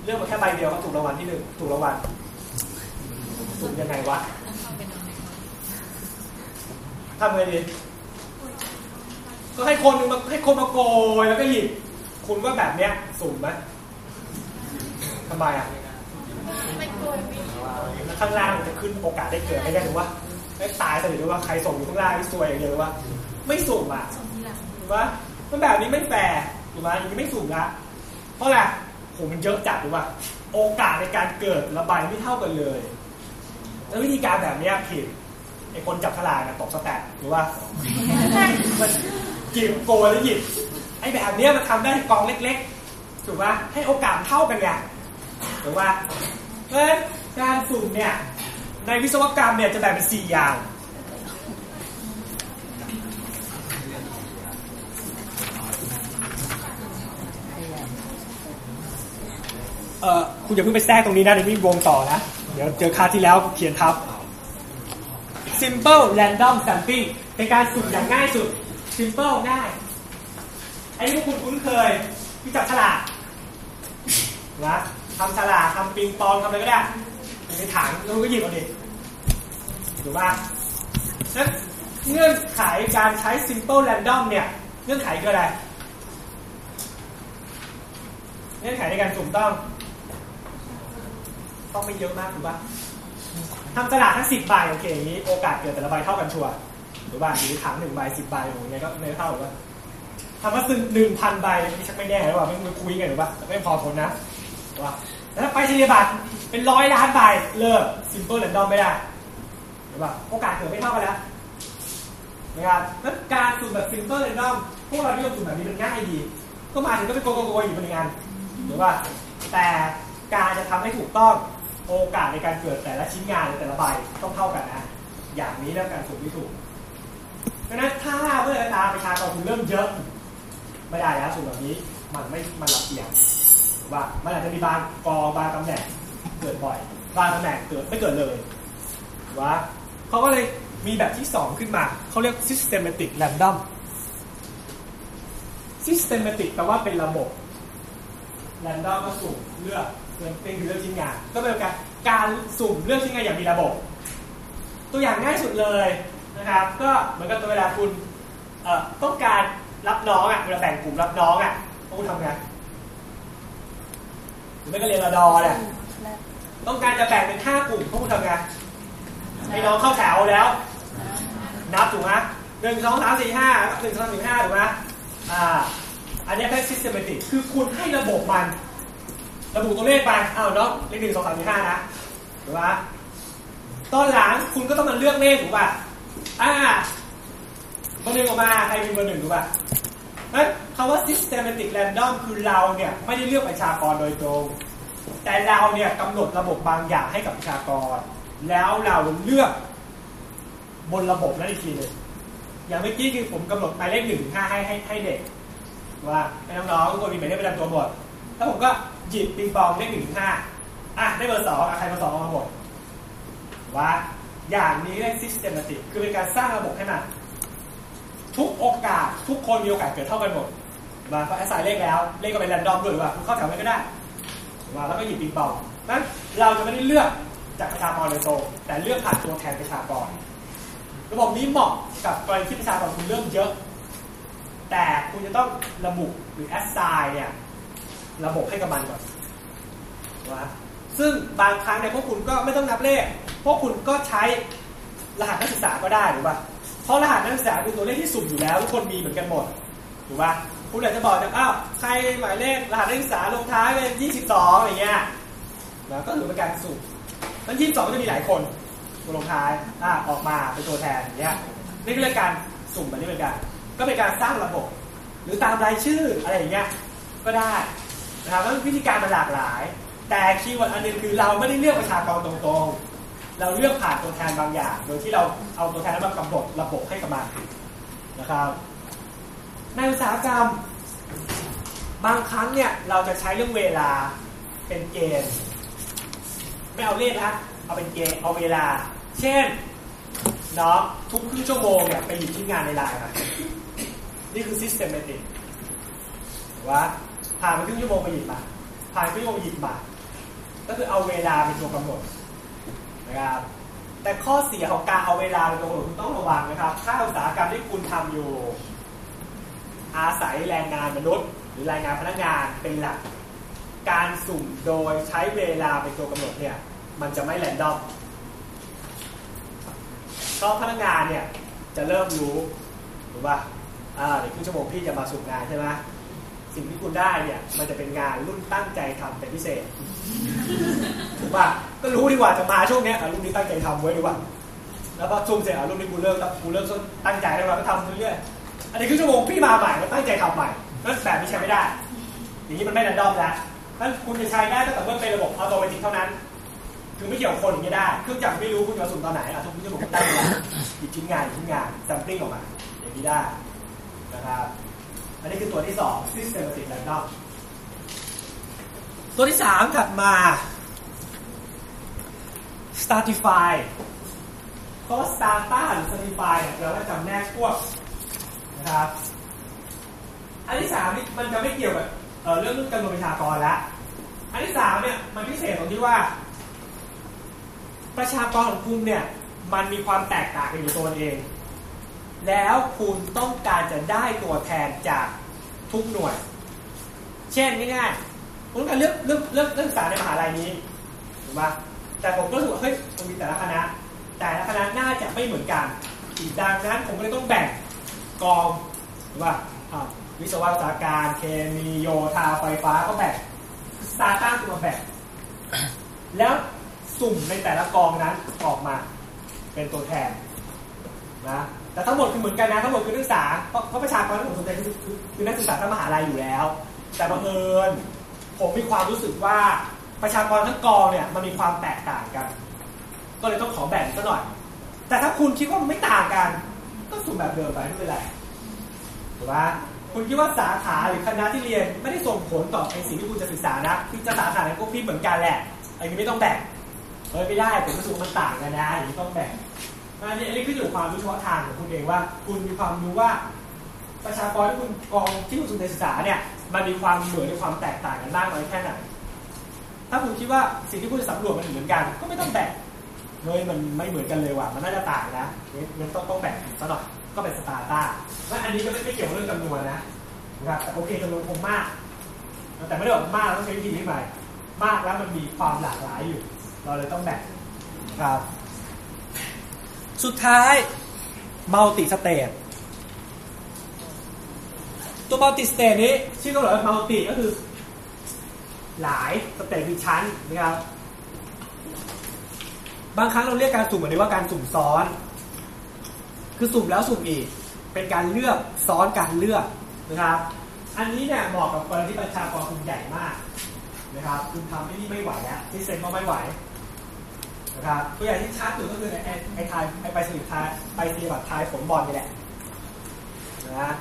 เลือกมาแค่ใบเดียวก็ถูกรางวัลที่หนึ่งถูกรางวัลถูกยังไงวะทำไงดีก็ให้คนหนึงมาให้คนมาโกยแล้วก็หยิบคุณว่าแบบเนี้ย สุ่มไหมทำไมอะ ข้างล่างมันจะขึ้นโอกาสได้เกิดไม่ได้หรือว่าไม่ตายแต่หรือว่าใครส่งอยู่ข้างล่างที่ซวยอย่างเดียวหรือว่า ไม่สุ่มอะถูกปะมันแบบนี้ไม่แฟร์ถูกไหมอย่างนี้ไม่สุ่มละเพราะอะไรโหมันเยอะจัดถูกปะโอกาสในการเกิดระบายไม่เท่ากันเลยแล้ววิธีการแบบนี้ผิดไอคนจับฉลากอะตกสแตทหรือว่ามันหยิบโกยแล้วหยิบไอ้แบบเนี้ยมันทำได้กองเล็ก ๆ ถูกปะให้โอกาสเท่ากันไงถูกปะ เพราะการสุ่มเนี่ยในวิศวกรรมเนี่ยจะแบ่งเป็นสี่อย่างเออคุณอย่าเพิ่งไปแทรกตรงนี้นะเดี๋ยวพี่วงต่อนะ เดี๋ยวเจอคาที่แล้วเขียนทับ simple random sampling เป็นการสุ่มอย่างง่ายสุด simple ง่ายอันนี้พวกคุณคุ้นเคยคือจับฉลากนะ ทำฉลากทำปิงปองทำอะไรก็ได้อยู่ในถังแล้วก็หยิบเอาดิถูกป่ะนั้นเงื่อนไขการใช้ simple random เนี่ย เงื่อนไขคืออะไร เงื่อนไขในการสุ่มต้อง ต้องไม่เยอะมากถูกป่ะทำฉลากทั้งสิบใบโอเคอย่างนี้โอกาสเกิดแต่ละใบเท่ากันชัวร์ถูกป่ะหรือถังหนึ่งใบสิบใบโอ้โหยังไงก็ไม่เท่าหรอกว่าทำมาซึ่งหนึ่งพันใบนี่ชักไม่แน่หรือเปล่าไม่คุยกันหรือเปล่าไม่พอทนนะ ถูกป่ะแล้วไปเฉลี่ยบัตรเป็นร้อยล้านใบเลิก simple random ไม่ได้ถูกป่ะโอกาสเกิดไม่เท่ากันแล้วนะครับแล้วการสุ่มแบบ simple random พวกเราที่เราสุ่มแบบนี้มันง่ายดี ก็มาถึงก็ไปโกโกโกอยู่บนงานหรือว่าแต่การจะทำให้ถูกต้องโอกาสในการเกิดแต่ละชิ้นงานหรือแต่ละใบต้องเท่ากันนะอย่างนี้แล้วการสุ่มที่ถูกดังนั้นถ้าเมื่อตามประชากรคุณเริ่มเยอะ ไม่ได้แล้วสุ่มแบบนี้มันไม่มันลำเอียง ว่ามันอาจจะมีบางกอบางตำแหน่งเกิดบ่อย บางตำแหน่งเกิดไม่เกิดเลยว่าเขาก็เลยมีแบบที่สองขึ้นมาเขาเรียก systematic random systematic แปลว่าเป็นระบบ random ก็สุ่มเลือกเป็นคือเลือกชิ้นงาน ก็เป็นการการสุ่มเลือกชิ้นงานอย่างมีระบบ ตัวอย่างง่ายสุดเลยนะครับ ก็เหมือนกับตัวเวลาคุณเอ่อต้องการรับน้องอะเวลาแบ่งกลุ่มรับน้องอะคุณทำไง หรือไม่ก็เรียนระดอเนี่ยต้องการจะแบ่งเป็นห้ากลุ่มพวกคุณทำไงให้น้องเข้าแถวแล้ว นับถูกไหมหนึ่งสองสามสี่ห้าหนึ่งสองสามสี่ห้าถูกไหมอ่า อันนี้เป็น systematic คือคุณให้ระบบมัน ระบุตัวเลขไปอ้าวเนาะเลขหนึ่งสองสามสี่ห้านะถูกไหมตอนหลังคุณก็ต้องมาเลือกเลขถูกป่ะอ่าเบอร์หนึ่งออกมาใครเป็นเบอร์หนึ่งถูกป่ะ นั้นคำว่า systematic random คือเราเนี่ยไม่ได้เลือกประชากรโดยตรง แต่เราเนี่ยกำหนดระบบบางอย่างให้กับประชากร แล้วเราเลือกบนระบบนั้นอีกทีหนึ่งอย่างเมื่อกี้คือผมกำหนดหมายเลขหนึ่งถึงห้าให้ให้ให้เด็ก ว่าให้น้องๆทุกคนมีหมายเลขประจำตัวหมดแล้วผมก็หยิบปิงปองเลขหนึ่งถึงห้าอะได้เบอร์สองอะใครเบอร์สองเอามาหมดว่าอย่างนี้เรียก systematic คือเป็นการสร้างระบบให้มัน ทุกโอกาสทุกคนมีโอกาสเกิดเท่ากันหมดมาก็แอสไซน์เลขแล้ว เลขก็เป็นแรนดอมด้วยว่าคุณเข้าแถวไปก็ได้มาแล้วก็หยิบปิงปองนั้นเราจะไม่ได้เลือกจากประชากรโดยตรงแต่เลือกผ่านตัวแทนประชากรระบบนี้เหมาะกับกรณีที่ประชากรคุณเริ่มเยอะ แต่คุณจะต้องระบุหรือแอสไซน์เนี่ยระบบให้กับมันก่อนว่าซึ่งบางครั้งเนี่ยพวกคุณก็ไม่ต้องนับเลข พวกคุณก็ใช้รหัสนักศึกษาก็ได้หรือป่ะ ราะรหัสนักศึกษาเป็นตัวเลขที่สุ่มอยู่แล้วทุกคนมีเหมือนกันหมดถูกป่ะคุณอาจจะบอกนะอ้าวใครหมายเลขรหัสนักศึกษาลงท้ายเป็น22อย่างเงี้ยนะก็ถือเป็นการสุ่มนั้น22ก็จะมีหลายคนตัวลงท้ายอ่าออกมาเป็นตัวแทนอย่างเงี้ยนี่ก็เรียกการสุ่มแบบนี้เป็นการก็เป็นการสร้างระบบ หรือตามรายชื่ออะไรอย่างเงี้ยก็ได้นะครับแล้ววิธีการมันหลากหลาย แต่คีย์เวิร์ดอันนึงคือเราไม่ได้เลือกประชากรตรงๆ เราเลือกผ่านตัวแทนบางอย่าง โดยที่เราเอาตัวแทนนั้นมากำหนดระบบให้กับมันนะครับ ในอุตสาหกรรมบางครั้งเนี่ยเราจะใช้เรื่องเวลาเป็นเกณฑ์ไม่เอาเลขนะเอาเป็นเกณฑ์เอาเวลา เช่นเนาะทุกครึ่งชั่วโมงเนี่ยไปหยิบที่งานในไลน์มานี่คือ systematic ว่าผ่านไปครึ่งชั่วโมงไปหยิบมาผ่านครึ่งชั่วโมงหยิบมาก็คือเอาเวลาเป็นตัวกำหนด นะครับ แต่ข้อเสียของการเอาเวลาเป็นตัวกำหนดคุณต้องระวังนะครับ ถ้าอุตสาหกรรมที่คุณทำอยู่ อาศัยแรงงานมนุษย์ หรือแรงงานพนักงานเป็นหลัก การสุ่มโดยใช้เวลาเป็นตัวกำหนดเนี่ยมันจะไม่แรนดอมเพราะพนักงานเนี่ยจะเริ่มรู้ถูกป่ะอ่าเดี๋ยวครึ่งชั่วโมงพี่จะมาสุ่มงานใช่ไหม สิ่งที่คุณได้เนี่ยมันจะเป็นงานรุ่นตั้งใจทำเป็นพิเศษถูกป่ะก็รู้ดีกว่าจะมาช่วงเนี้ยอะรุ่นนี้ตั้งใจทำไว้ดีกว่า แล้วพอสุ่มเสร็จอะรุ่นนี้กูเลิกกูเลิกตั้งใจแล้วก็ทำเรื่อยๆอันนี้คือชั่วโมงพี่มาใหม่ก็ตั้งใจทำใหม่นั่นแบบนี้ใช้ไม่ได้ อย่างนี้มันไม่ random แล้วนั่นคุณจะใช้ได้ตั้งแต่เมื่อเป็นระบบ automatic เท่านั้นคือไม่เกี่ยวคนอย่างนี้ได้เครื่องจักรไม่รู้คุณจะสุ่มตอนไหนอะทุกชั่วโมตั้งเวลาหยิบชิ้นงานชิ้นงาน sampling ออกมาอย่างนี้ได้นะครับ อันนี้คือตัวที่สอง systematic random ตัวที่สามถัดมา stratify เพราะว่า strata หรือ stratify เนี่ยเราจะจำแนกพวกนะครับ อันที่สามนี่มันจะไม่เกี่ยวกับเเรื่องจำนวนประชากรแล้วอันที่สามเนี่ยมันพิเศษตรงที่ว่า ประชากรของคุณเนี่ยมันมีความแตกต่างกันอยู่ตัวมันเอง แล้วคุณต้องการจะได้ตัวแทนจากทุกหน่วย เช่นง่ายๆผมต้องการเลือกเลือกเลือกเลือกศึกษาในมหาลัยนี้ถูกปะแต่ผมก็รู้สึกว่าเฮ้ยมันมีแต่ละคณะ แต่ละคณะน่าจะไม่เหมือนกันดังนั้นผมก็เลยต้องแบ่งกองถูกปะวิศวะอุตสาหการเคมีโยธาไฟฟ้าก็แบ่งสตาร์ตั้งคือมาแบ่งแล้วสุ่มในแต่ละกองนั้นออกมาเป็นตัวแทนนะ แต่ทั้งหมดคือเหมือนกันนะทั้งหมดคือนักศึกษาเพราะเพราะประชากรที่ผมสนใจคือคือนักศึกษาทั้งมหาลัยอยู่แล้ว แต่บังเอิญผมมีความรู้สึกว่าประชากรทั้งกองเนี่ยมันมีความแตกต่างกัน ก็เลยต้องขอแบ่งซะหน่อย แต่ถ้าคุณคิดว่ามันไม่ต่างกัน ก็สุ่มแบบเดิมไปไม่เป็นไรถูกปะคุณคิดว่าสาขาหรือคณะที่เรียนไม่ได้ส่งผลต่อไอสิ่งที่คุณจะศึกษานะที่จะสาขาไหนก็พี่เหมือนกันแหละอันนี้ไม่ต้องแบ่งเฮ้ยไม่ได้ผมรู้สึกมันต่างกันนะอย่างนี้ต้องแบ่ง อันนี้อันนี้ขึ้นอยู่ความรู้เฉพาะทางของคุณเองว่า คุณมีความรู้ว่า ประชากรที่คุณกองที่คุณศึกษาเนี่ยมันมีความเหมือนในความแตกต่างกันมากน้อยแค่ไหน ถ้าคุณคิดว่าสิ่งที่คุณจะสำรวจมันเหมือนกัน ก็ไม่ต้องแบ่งเฮ้ยมันไม่เหมือนกันเลยว่ะมันน่าจะต่างนะงั้นต้องต้องแบ่งซะหน่อยก็เป็น strata และอันนี้ก็ไม่ไม่เกี่ยวกับเรื่องจำนวนนะนะครับแต่โอเคจำนวนคงมาก แต่ไม่ได้บอกมากต้องใช้วิธีนี้ไปมากแล้วมันมีความหลากหลายอยู่ เราเลยต้องแบ่งครับ สุดท้าย multi stage ตัว multi stage นี้ชื่อก็บอกว่า multi ก็คือ หลาย stage คือชั้นนะครับบางครั้งเราเรียกการสุ่มเหมือนว่าการสุ่มซ้อน คือสุ่มแล้วสุ่มอีก เป็นการเลือกซ้อนการเลือกนะครับ อันนี้เนี่ยเหมาะกับกรณีที่ประชากรคุณใหญ่มากนะครับ คุณทำที่นี่ไม่ไหวแล้วที่เซ็นก็ไม่ไหว นะครับตัวอย่างที่ชัดสุดก็คือไอ้ไอ้ทายไอ้ไปสลิปทายไปสลิปบัตรทายผลบอลนี่แหละนะ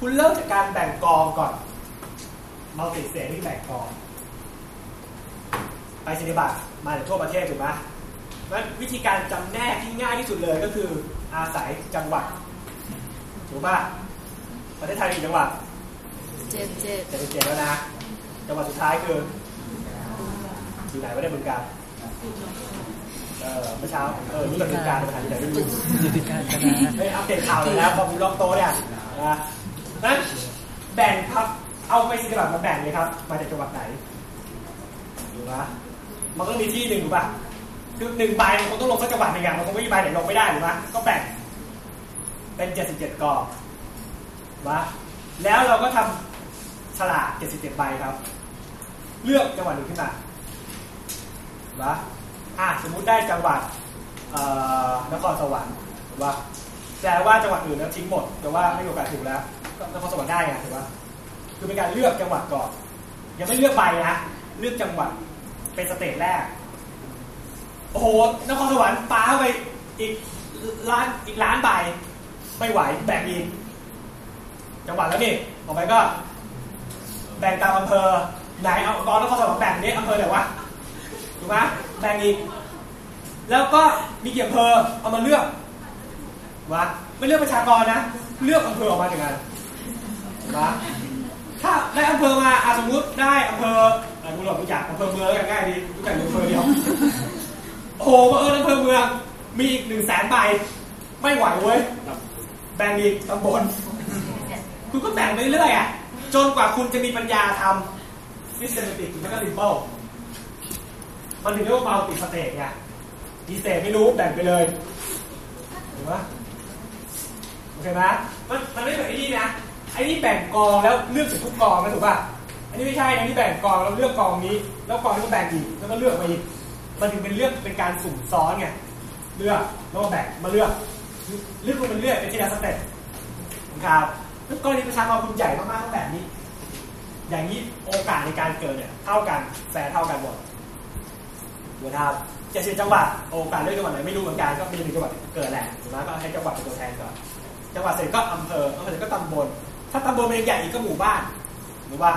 คุณเริ่มจากการแบ่งกองก่อนมัลติเซนี่แบ่งกอง ไปสลิปบัตรมาจากทั่วประเทศถูกไหมงั้นวิธีการจำแนกที่ง่ายที่สุดเลยก็คืออาศัยจังหวัดถูกป่ะประเทศไทยมีกี่จังหวัดเจ็ดเจ็ดเจ็ดสิบเจ็ดแล้วนะ จังหวัดสุดท้ายคืออยู่ไหนไม่ได้บึงการ เออเมื่อเช้าเออนี่กับบึงการเป็นประธานที่ไหนไม่รู้อยู่ที่การชนะไม่อัปเดตข่าวเลยนะพอมีล็อกโตะเนี่ยนะนั้นแบ่งครับเอาไปสิจังหวัดมาแบ่งเลยครับ มาจากจังหวัดไหนดูนะมันก็มีที่หนึ่งถูกป่ะคือหนึ่งใบมันคงต้องลงสักจังหวัดหนึ่งอะมันคงไม่มีใบไหนลงไม่ได้ถูกป่ะก็แบ่งเป็นเจ็ดสิบเจ็ดกองวะแล้วเราก็ทำฉลาก77ใบครับ เลือกจังหวัดหนึ่งขึ้นมา วะอะสมมุติได้จังหวัดนครสวรรค์ถูกปะแต่ว่าจังหวัดอื่นนั้นทิ้งหมด แต่ว่าไม่มีโอกาสถูกแล้วนครสวรรค์ได้ไงถูกปะคือเป็นการเลือกจังหวัดก่อน ยังไม่เลือกใบนะเลือกจังหวัดเป็น stage แรก โอ้โหนครสวรรค์ป้าเข้าไปอีกล้านอีกล้านใบไม่ไหวแบ่งอีกจังหวัดแล้วนี่ต่อไปก็ แบ่งตามอำเภอไหนเอาตอนนครสวรรค์แบ่งนี้อำเภอไหนวะ ถูกไหมแบ่งอีก แล้วก็มีกี่อำเภอเอามาเลือกวะไม่เลือกประชากรนะ เลือกอำเภอออกมาจากกันวะถ้าได้อำเภอมาอาสมมติได้อำเภออะไรกูหลอกรู้จักอำเภอเมืองแล้วกันง่ายดีรู้จักอำเภอเดียวโอ้โหบังเอออำเภอเมือง มีอีกหนึ่งแสนใบไม่ไหวเว้ยแบ่งอีกตำบลคุณก็แบ่งไปเรื่อยอะจนกว่าคุณจะมีปัญญาทำ systematic แล้วก็ simple มั มันถึงเรียกว่า multi stage ไงดี stage ไม่รู้แบ่งไปเลยเห็นไหมโอเคไหมมันมันไม่เหมือนไอ้นี่นะไอ้นี่แบ่งกองแล้วเลือกจากทุกกองนะถูกป่ะอันนี้ไม่ใช่นะนี่แบ่งกองแล้วเลือกกองนี้ แล้วกองนี้ก็แบ่งอีกแล้วก็เลือกมาอีกมันถึงเป็นเลือกเป็นการสุ่มซ้อนไงเลือกแล้วมาแบ่งมาเลือกเลือกมันเลือกเป็นทีละ stepครับแล้วกรณีประชากรคุณใหญ่มากๆก็แบบนี้ อย่างนี้โอกาสในการเกิดเนี่ยเท่ากันแฟร์เท่ากันหมด นะครับเจ็ดสิบจังหวัดโอกาสเลือกจังหวัดไหนไม่รู้เหมือนกันก็มีหนึ่งจังหวัดเกิดแหละถูกไหมก็ให้จังหวัดเป็นตัวแทนก่อนจังหวัดเสร็จก็อำเภออำเภอเสร็จก็ตำบล ถ้าตำบลเป็นใหญ่อีกก็หมู่บ้านหรือว่า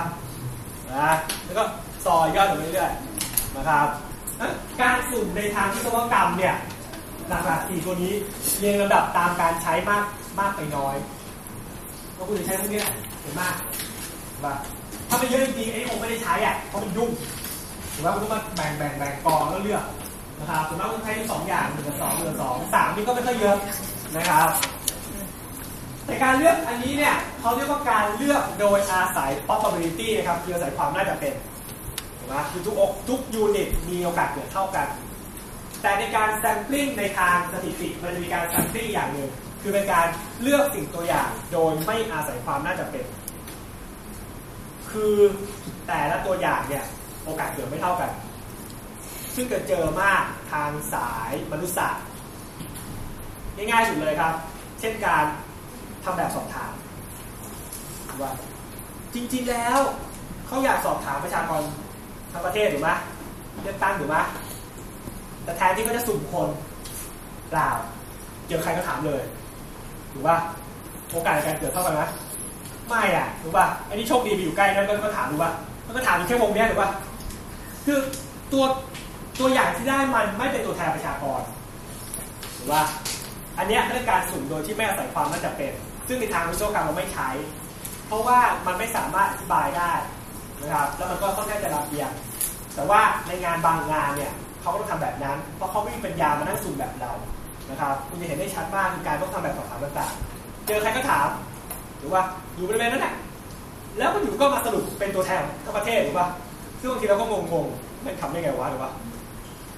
นะแล้วก็ซอยย่อยลงไปเรื่อยๆนะครับการสุ่มในทางวิศวกรรมเนี่ยหลักๆสี่ตัวนี้เรียงลำดับตามการใช้มากมากไปน้อยก็คุณจะใช้พวกนี้เห็นมากถูกป่ะถ้ามันเยอะจริงๆไอ้นี่คงไม่ได้ใช้อะเพราะมันยุ่ง ถูกป่ะคุณต้องมาแบ่งแบ่งแบ่งกองแล้วเลือกนะครับส่วนมาคุณใช้สองอย่างหนึ่งกับสองหนึ่งกับสองสามนี่ก็ไม่ค่อยเยอะนะครับ แต่การเลือกอันนี้เนี่ยเขาเรียกว่าการเลือกโดยอาศัย probability นะครับคืออาศัยความน่าจะเป็นถูกไหมคือทุกอกทุกยูนิตมีโอกาสเกิดเท่ากัน แต่ในการ sampling ในทางสถิติมันจะมีการ sampling อย่างหนึ่งคือเป็นการเลือกสิ่งตัวอย่างโดยไม่อาศัยความน่าจะเป็น คือแต่ละตัวอย่างเนี่ย โอกาสเกิดไม่เท่ากัน ซึ่งเกิดเจอมากทางสายมนุษยศาสตร์ง่ายๆสุดเลยครับ เช่นการทำแบบสอบถามว่าจริงๆแล้วเขาอยากสอบถามประชากรทั้งประเทศถูกไหมเลือกตั้งถูกไหมแต่แทนที่เขาจะสุ่มคนเปล่าเจอใครก็ถามเลยถูกป่ะโอกาสในการเกิดเท่ากันไหมไม่อะถูกป่ะอันนี้โชคดีไปอยู่ใกล้นั่นก็ถามถูกป่ะมันก็ถามแค่วงเนี้ยถูกป่ะ คือตัวตัวอย่างที่ได้มันไม่เป็นตัวแทนประชากรถูกป่ะอันเนี้ยเรื่อการสุ่มโดยที่ไม่อาศัยความน่าจะเป็น ซึ่งในทางวิศวกรรมเราไม่ใช้ เพราะว่ามันไม่สามารถอธิบายได้นะครับ แล้วมันก็ค่อนข้างจะลำเอียง แต่ว่าในงานบางงานเนี่ยเขาก็ต้องทำแบบนั้น เพราะเขาไม่มีปัญญามานั่งสุ่มแบบเรานะครับ คุณจะเห็นได้ชัดมากคือการต้องทำแบบสอบถามต่างๆ เจอใครก็ถาม หรือว่าอยู่บริเวณนั้นแหละแล้วก็อยู่ก็มาสรุปเป็นตัวแทนทั้งประเทศหรือว่า ซึ่งบางทีเราก็งงๆมันทำได้ไงวะหรือว่า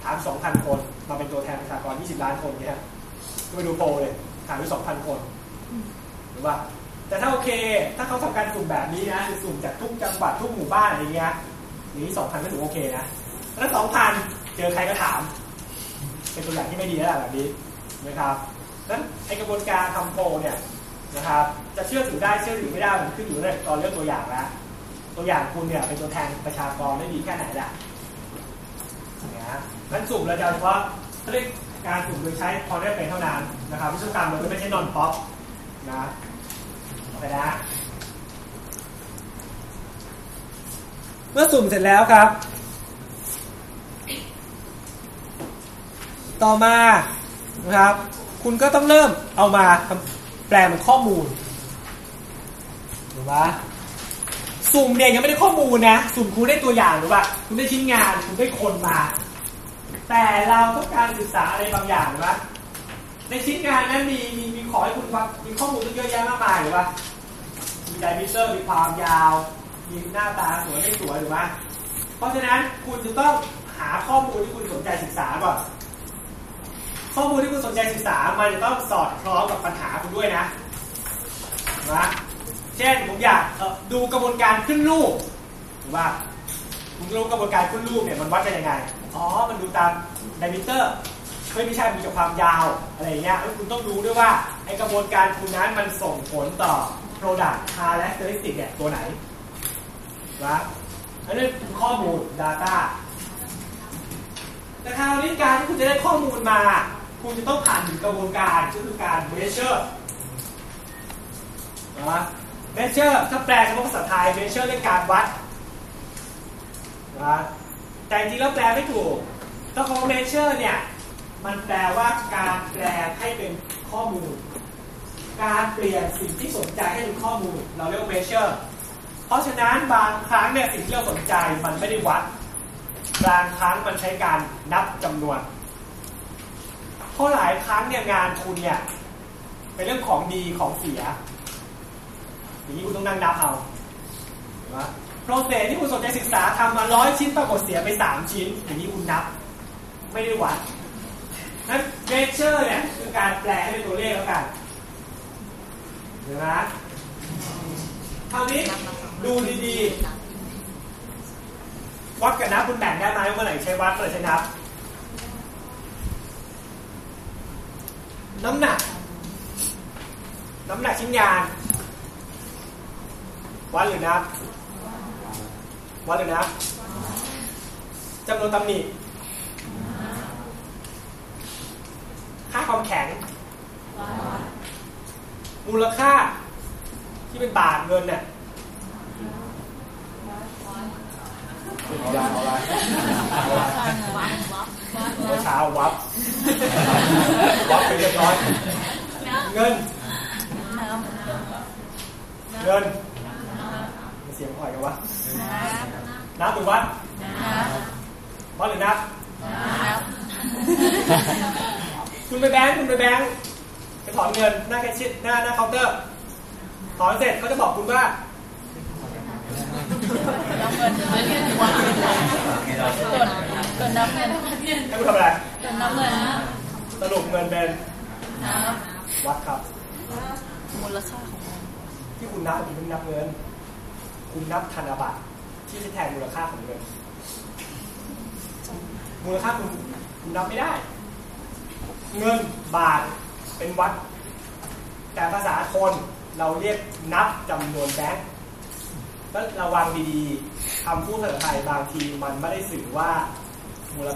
ถาม 2,000 คนมาเป็นตัวแทนประชากร 20 ล้านคนเนี่ยก็ไปดูโพลเลยถามไป2,000 คนหรือว่า แต่ถ้าโอเค ถ้าเขาทำการสุ่มแบบนี้นะคือสุ่มจากทุกจังหวัดทุกหมู่บ้านอะไรเงี้ยนี้2,000ก็ถือโอเคนะแล้ว2,000 เจอใครก็ถาม เป็นตัวอย่างที่ไม่ดีแล้วแบบนี้นะครับนั้นไอกระบวนการทำโพลเนี่ยนะครับ จะเชื่อถือได้เชื่อถือไม่ได้มันขึ้นอยู่ในตอนเลือกตัวอย่างแล้ว ตัวอย่างคุณเนี่ยเป็นตัวแทนประชากรได้ดีแค่ไหนล่ะนะนั้นสุ่มเราจะเฉพาะเรียกการสุ่มโดยใช้พอได้เป็นเท่านั้นนะครับวิศวกรรมเราไม่ใช่นอนป๊อปนะไปนะเมื่อสุ่มเสร็จแล้วครับ ต่อมานะครับ คุณก็ต้องเริ่มเอามาแปลเป็นข้อมูลถูกปะ สุ่มเนี่ยยังไม่ได้ข้อมูลนะ สุ่มคุณได้ตัวอย่างหรือว่าคุณได้ชิ้นงานคุณได้คนมา แต่เราต้องการศึกษาอะไรบางอย่างหรือว่าในชิ้นงานนั้นมีมีมีขอให้คุณฟังมีข้อมูลตั้งเยอะแยะมากมายหรือว่ามีไดมิเตอร์มีความยาว มีหน้าตาสวยไม่สวยหรือว่าเพราะฉะนั้นคุณจะต้องหาข้อมูลที่คุณสนใจศึกษาก่อนข้อมูลที่คุณสนใจศึกษามันจะต้องสอดคล้องกับปัญหาคุณด้วยนะนะ เช่นผมอยากดูกระบวนการขึ้นรูปหรือว่าคุณรู้กระบวนการขึ้นรูปเนี่ยมันวัดเป็นยังไง อ๋อ มันดูตามไดมิเตอร์ไม่ใช่มีความยาวอะไรเงี้ยแล้วคุณต้องดูด้วยว่าไอกระบวนการคุณนั้นมันส่งผลต่อ product characteristic เนี่ยตัวไหนนะอันนี้คือข้อมูล data แต่คราวนี้การที่คุณจะได้ข้อมูลมา คุณจะต้องผ่านถึงกระบวนการก็คือการ measure นะ measure ถ้าแปลเฉพาะภาษาไทย measure เรื่องการวัดนะแต่จริงแล้วแปลไม่ถูกถ้าคำว่า measure เนี่ย มันแปลว่าการแปลให้เป็นข้อมูล การเปลี่ยนสิ่งที่สนใจให้เป็นข้อมูล เราเรียกว่า measure เพราะฉะนั้นบางครั้งเนี่ยสิ่งที่เราสนใจมันไม่ได้วัด บางครั้งมันใช้การนับจำนวน เพราะหลายครั้งเนี่ยงานคุณเนี่ยเป็นเรื่องของดีของเสีย อย่างนี้คุณต้องนั่งนับเอานะโปรเซสที่คุณสนใจศึกษาทำมาร้อยชิ้นปรากฏเสียไปสามชิ้น อย่างนี้คุณนับ ไม่ได้วัดนั้นเมเจอร์เนี่ยคือการแปลให้เป็นตัวเลขแล้วกันเห็นไหมคราวนี้ดูดีๆ วัดกับนับคุณแบ่งได้ไหมเมื่อไหร่ใช้วัดเมื่อไหร่ใช้นับ น้ำหนัก น้ำหนักชิ้นงาน วัดหรือนับวัดหรือนับจำนวนตำหนิค่าความแข็ง มูลค่าที่เป็นบาทเงินเนี่ยเอาละเอาละเอาละวับวับวับเมื่อเช้าวับ วับไปเรียบร้อย เงิน เงิน สียงอ่อยกันวะนับนับหรือวัดนับวัดหรือนับนับคุณไปแบงค์คุณไปแบงค์ไปถอนเงินหน้าแคชเชียร์หน้าหน้าเคาน์เตอร์ถอนเสร็จเขาจะบอกคุณว่าน้ำเงินไม่เรียนวัดกดกดน้ำเงินให้คุณทำอะไรกดน้ำเงินสรุปเงินเป็นนับวัดครับมูลค่าของมันที่คุณนับคุณไม่นับเงิน คุณนับธนบัตรที่จะแทนมูลค่าของเงินมูลค่าคุณคุณนับไม่ได้ เงินบาทเป็นวัด แต่ภาษาคนเราเรียกนับจำนวนแบงค์แล้วระวังดีๆคำพูดภาษาไทยบางทีมันไม่ได้สื่อว่ามูล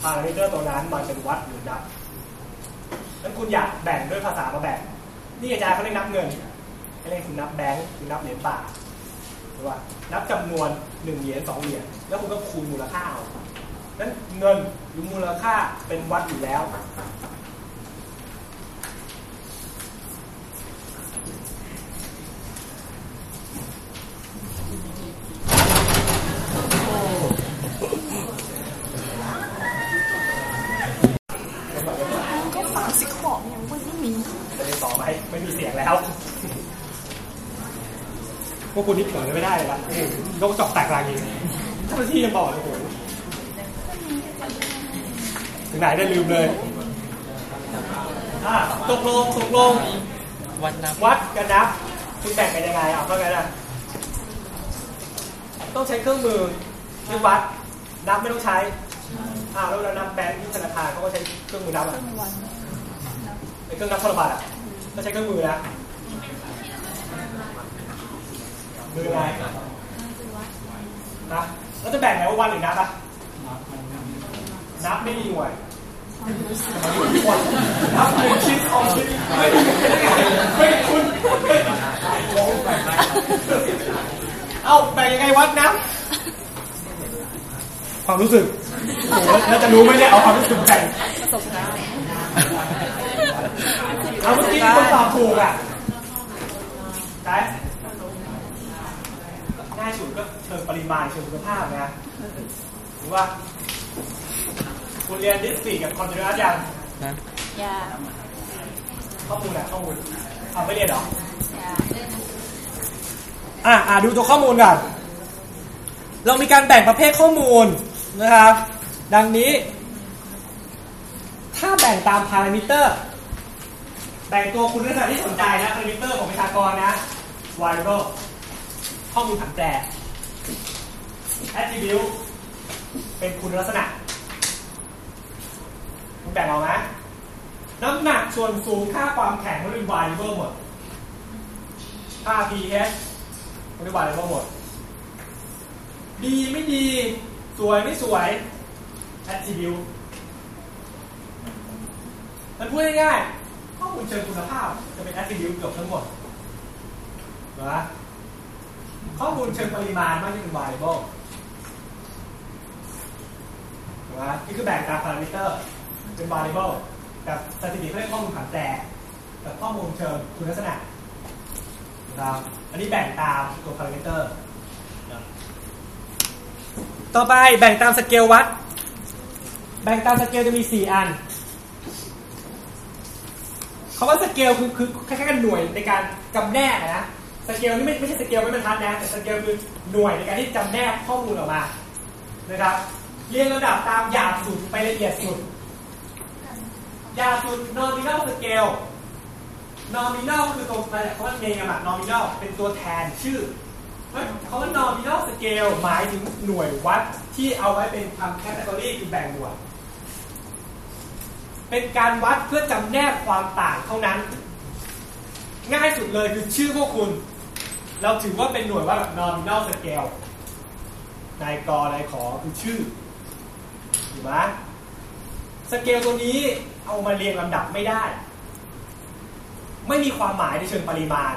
พารามิเตอร์ตัวนั้นมันเป็นวัดหรือนับนั้นคุณอยากแบ่งด้วยภาษามาแบ่ง นี่อาจารย์เขาเรียกนับเงินให้เรียกคุณนับแบงค์คุณนับเหรียญบาทหรือ ว่านับจำนวนหนึ่งเหรียญสองเหรียญแล้วคุณก็คูณมูลค่าเอานั้นเงินหรือมูลค่าเป็นวัดอยู่แล้ว วกคุณนี่เผลอไม่ได้เลยนะโอ้โหยกจอกแตกรางยิงเจ้าหน้าที่ยังบอกเลยโอ้โหถึงไหนได้ลืมเลยอะตกลงตกลง วัดนับวัดกันนับคุณแบ่งกันยังไงเอาเข้าไงนะต้องใช้เครื่องมือที่วัดนับไม่ต้องใช้อ้าวแล้วเรานับแบงค์ที่ธนาคารเขาก็ใช้เครื่องมือนับอะวันเป็นเครื่องนับธนบัตรอะก็ใช้เครื่องมือนะมืออะไรนะ แล้วจะแบ่งไงว่าวันหรือนับอะนับไม่มีหน่วยนับหนึ่งชิ้นสองชิ้นไม่ไม่คุณเอ้าแบ่งยังไงวัดนับความรู้สึกแล้วจะรู้ไหมเนี่ยเอาความรู้สึกแบ่งประสบการณ์เอาเมื่อกี้คนตอบถูกอะใช่ง่ายสุดก็เชิง ปริมาณเชิงคุณภาพนะหรือว่า คุณเรียนดิสตีกับคอนเทนเนอร์ยังนะยาข้อมูลอะข้อมูลเอาไม่เรียนเหรอยาอะอะดูตัวข้อมูลก่อนเรามีการแบ่งประเภทข้อมูลนะครับ ดังนี้ ถ้าแบ่งตามพารามิเตอร์แบ่งตัวคุณลักษณะที่สนใจนะพารามิเตอร์ของประชากรนะ variable ข้อมูลผันแปร attribute เป็นคุณลักษณะคุณแบ่งเอาไหมน้ำหนักส่วนสูงค่าความแข็งมันเป็น variable หมด ค่า pH มันเป็น variable หมด ดีไม่ดี สวยไม่สวย attribute มันพูดง่ายๆข้อมูลเชิงคุณภาพจะเป็น attribute เกือบทั้งหมดนะข้อมูลเชิงปริมาณไม่ใช่เป็น variable ถูกไหมนี่คือแบ่งตามพารามิเตอร์เป็น variable กับสถิติเขาเรียกข้อมูลผันแปรกับข้อมูลเชิงคุณลักษณะนะครับอันนี้แบ่งตามตัวพารามิเตอร์ ต่อไปแบ่งตามสเกลวัด แบ่งตามสเกลจะมี 4 อันเขาว่าสเกลคือคือคล้ายๆกับหน่วยในการจำแนกนะสเกลนี่ไม่ไม่ใช่สเกลไม้บรรทัดนะแต่สเกลคือหน่วยในการที่จำแนกข้อมูลออกมานะครับ เรียงลำดับตามหยาบสุดไปละเอียดสุดหยาบสุด nominal scale nominal คือตัวมาจากคำว่า name อะ nominal เป็นตัวแทนชื่อเพราว่า nominal scale หมายถึงหน่วยวัดที่เอาไว้เป็นทำ category คือแบ่งหน่วยเป็นการวัดเพื่อจำแนกความต่างเท่านั้น ง่ายสุดเลยคือชื่อพวกคุณ เราถือว่าเป็นหน่วยว่าแบบ nominal scale นายกนายขอคือชื่อ ถูกไหมสเกลตัวนี้เอามาเรียงลำดับไม่ได้ ไม่มีความหมายในเชิงปริมาณ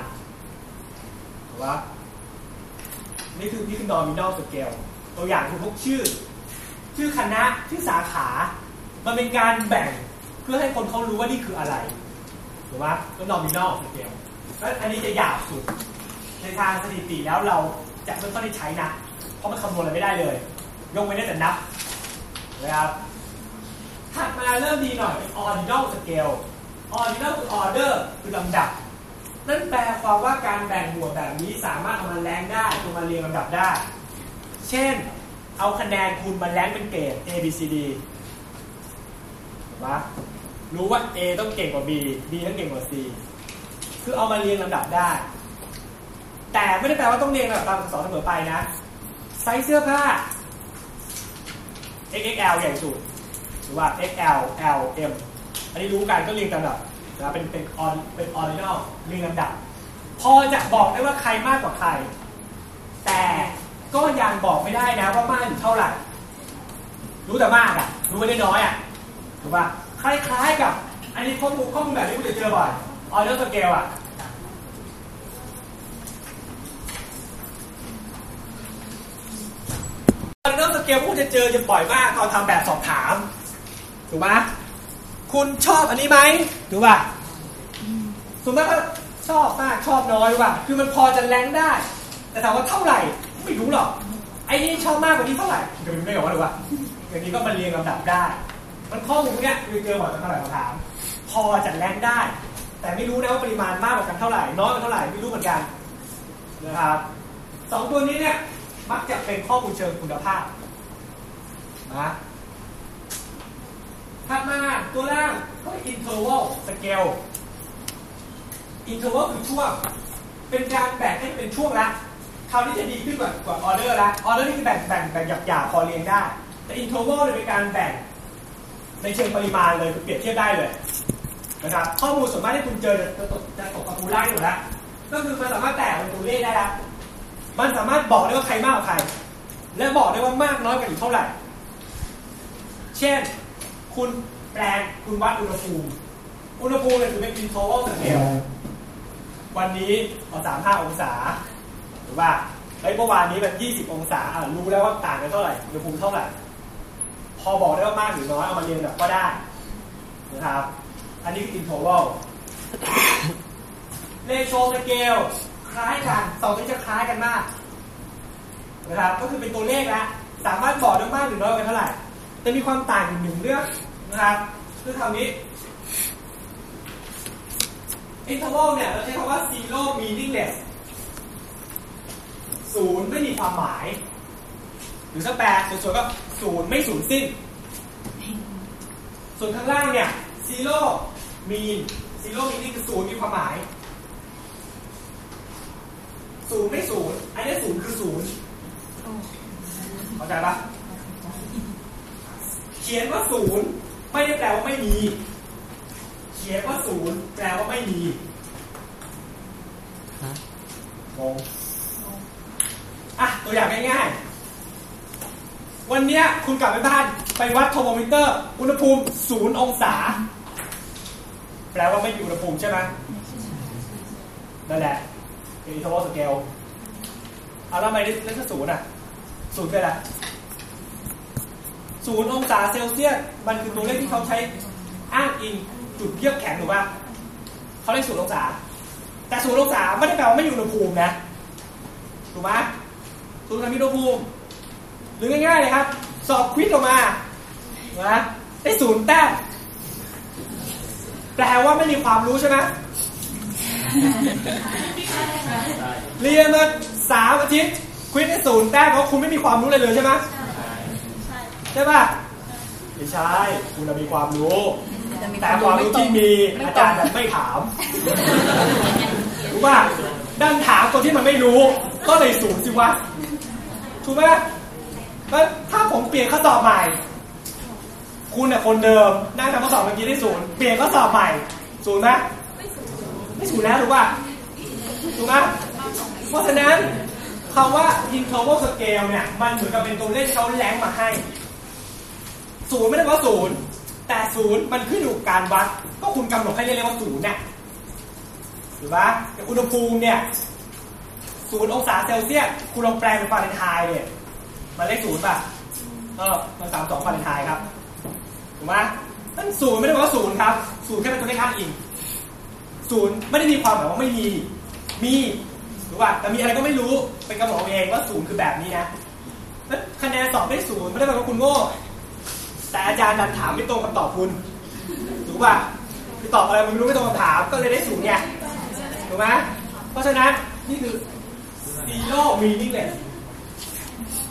ถูกปะนี่คือนี่คือ nominal scale ตัวอย่างคือพวกชื่อ ชื่อคณะชื่อสาขา มันเป็นการแบ่งเพื่อให้คนเขารู้ว่านี่คืออะไรถูกไหมก็ nominal scale แล้วอันนี้จะหยาบสุด ในทางสถิติแล้วเราจะไม่ค่อยได้ใช้นะ เพราะมันคำนวณอะไรไม่ได้เลย ยกเว้นได้แต่นับ นะครับ ถัดมาเริ่มดีหน่อย ordinal scale ordinal คือ order คือลำดับ นั่นแปลความว่าการแบ่งหมวดแบบนี้สามารถเอามาแรงได้เอามาเรียงลำดับได้ เช่น เอาคะแนนคุณมาแรงเป็นเกรด A B C D ถูกปะรู้ว่า A ต้องเก่งกว่า B B ต้องเก่งกว่า C คือเอามาเรียงลำดับได้ แต่ไม่ได้แปลว่าต้องเรียงลำดับตามอักษรเสมอไปนะไซส์เสื้อผ้า XXL ใหญ่สุดหรือว่า XL L M อันนี้รู้กันก็เรียงลำดับนะเป็นเป็น or เป็น ordinal เรียงลำดับ พอจะบอกได้ว่าใครมากกว่าใคร แต่ก็ยังบอกไม่ได้นะว่ามากอยู่เท่าไหร่ รู้แต่มากอะ รู้ไม่ได้น้อยอะถูกป่ะคล้ายๆกับ อันนี้ข้อมูลข้อมูลแบบนี้คุณจะเจอบ่อย order scale อะ order scale คุณจะเจอจะบ่อยมากตอนทำแบบสอบถาม ถูกไหมคุณชอบอันนี้ไหมถูกป่ะส่วนมากก็ชอบมากชอบน้อยถูกป่ะคือมันพอจะ rank ได้ แต่ถามว่าเท่าไหร่ไม่รู้หรอกไอ้นี่ชอบมากกว่านี้เท่าไหร่จะไม่รู้ได้หรอป่ะอย่างนี้ก็มันเรียงลำดับได้ มันข้อมูลเนี้ยคือเจอบ่อยตอนทำแบบสอบถาม พอจะแรงได้ แต่ไม่รู้นะว่าปริมาณมากกว่ากันเท่าไหร่น้อยกว่าเท่าไหร่ไม่รู้เหมือนกันนะครับสองตัวนี้เนี่ยมักจะเป็นข้อมูลเชิงคุณภาพ นะถัดมาตัวล่างก็ interval scale interval คือช่วง เป็นการแบ่งให้เป็นช่วงละคราวนี้จะดีขึ้นกว่ากว่าออเดอร์ละออเดอร์นี่คือแบ่งแบ่งแบ่งหยาบๆพอเรียงได้ แต่ interval เนี่ยเป็นการแบ่งในเชิงปริมาณเลยคือเปรียบเทียบได้เลยนะครับข้อมูลส่วนมากที่คุณเจอจะตกจะตกกับคูล่าอยู่แล้วก็คือมันสามารถแตกเป็นตัวเลขได้ละมันสามารถบอกได้ว่าใครมากกว่าใคร และบอกได้ว่ามากน้อยกันอยู่เท่าไหร่ เช่น คุณแปลงคุณวัดอุณหภูมิ อุณหภูมิเนี่ยถือเป็น interval scale วันนี้เอา35องศาหรือว่าเฮ้ยเมื่อวานนี้มัน20องศาอะรู้แล้วว่าต่างกันเท่าไหร่อุณหภูมิเท่าไหร่ พอบอกได้ว่ามากหรือน้อยเอามาเรียงแบบก็ได้นะครับ อันนี้คือ interval เลโชสเกลคล้ายกันสองนี้จะคล้ายกันมากนะครับ ก็คือเป็นตัวเลขแล้วสามารถบอกได้มากหรือน้อยกันเท่าไหร่ แต่มีความต่างอยู่หนึ่งเรื่องนะครับคือคำนี้ interval เนี่ยเราใช้คำว่า zero meaningless ศูนย์ไม่มีความหมาย หรือถ้าแปลสวยๆก็ศูนย์ไม่ศูนย์สิ้น ส่วนข้างล่างเนี่ย zero mean zero meaning คือศูนย์มีความหมาย ศูนย์ไม่ศูนย์ อันนี้ศูนย์คือศูนย์เข้าใจปะ เขียนว่าศูนย์ไม่ได้แปลว่าไม่มี เขียนว่าศูนย์แปลว่าไม่มีงงอะตัวอย่างง่ายๆ วันเนี้ยคุณกลับไปบ้านไปวัดโทรโมมิเตอร์ อุณหภูมิศูนย์องศา แปลว่าไม่มีอุณหภูมิใช่ไหมนั่นแหละเป็น interval scale เอาแล้วทำไมเล่นแค่ศูนย์อะศูนย์เป็นอะไร ศูนย์องศาเซลเซียสมันคือตัวเลขที่เขาใช้อ้างอิงจุดเทียบแข็งถูกป่ะเขาเรียกศูนย์องศา แต่ศูนย์องศาไม่ได้แปลว่าไม่มีอุณหภูมินะถูกไหมศูนย์องศามีอุณหภูมิ หรือง่ายๆเลยครับ สอบ quiz ออกมานะได้ศูนย์แต้มแปลว่าไม่มีความรู้ใช่ไหมเรียนมาสามอาทิตย์ควิดได้ศูนย์แต้มเพราะคุณไม่มีความรู้เลยเลยใช่ไหมใช่ป่ะไม่ใช่ คุณมีความรู้จะมีแต่ความรู้ที่มีอาจารย์ไม่ถามรู้ป่ะดันถามคนที่มันไม่รู้ ก็เลยศูนย์สิวะถูกไหมแล้วถ้าผมเปลี่ยนข้อสอบใหม่ คุณเนี่ยคนเดิมนั่งทำข้อสอบเมื่อกี้ได้ศูนย์เปลี่ยนข้อสอบใหม่ศูนย์ไหมไม่ศูนย์แล้วถูกป่ะถูกไหมเพราะฉะนั้นคำว่า interval scale เนี่ย มันเหมือนกับเป็นตัวเลขที่เขาแรงมาให้ ศูนย์ไม่ได้ว่าศูนย์แต่ศูนย์มันขึ้นอยู่กับการวัด ก็คุณกำหนดให้เรียกว่าศูนย์เนี่ยถูกปะแต่อุณหภูมิเนี่ยศูนย์องศาเซลเซียสคุณลองแปลเป็นฟาเรนไฮต์เนี่ยมันเลขศูนย์ป่ะเออมันสามสองฟาเรนไฮต์ครับถูกไหมนั่นศูนย์ไม่ได้แปลว่าศูนย์ครับศูนย์แค่เป็นตัวเลขอ้างอิงศูนย์ไม่ได้มีความหมายว่าไม่มี มีถูกป่ะแต่มีอะไรก็ไม่รู้เป็นกำหนดเอาเองว่าศูนย์คือแบบนี้นะแล้วคะแนนสอบได้ศูนย์ไม่ได้แปลว่าคุณโง่ แต่อาจารย์ดันถามไม่ตรงคำตอบคุณถูกป่ะคือตอบอะไรมันรู้ไม่ตรงคำถามก็เลยได้ศูนย์ไงถูกไหมเพราะฉะนั้นนี่คือ zero meaningless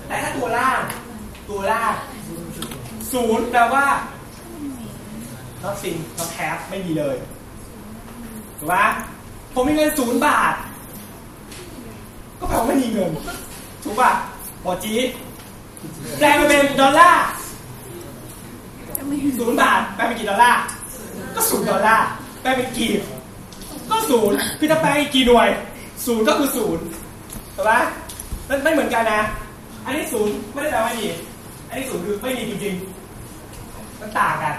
แต่ถ้าตัวล่าง ตัวล่างศูนย์แปลว่า nothing not have ไม่มีเลยถูกปะผมมีเงินศูนย์บาท ก็แปลว่าไม่มีเงิน ถูกป่ะบอจีแปลงมาเป็นดอลลาร์ ศูนย์บาทแปลเป็นกี่ดอลลาร์ ก็ศูนย์ดอลลาร์แปลเป็นกี่ก็ศูนย์พี่จะแปลกี่หน่วยศูนย์ก็คือศูนย์ถูกปะมันไม่เหมือนกันนะ อันนี้ศูนย์ไม่ได้แปลว่ามีอันนี้ศูนย์คือไม่มีจริงๆมันต่างกัน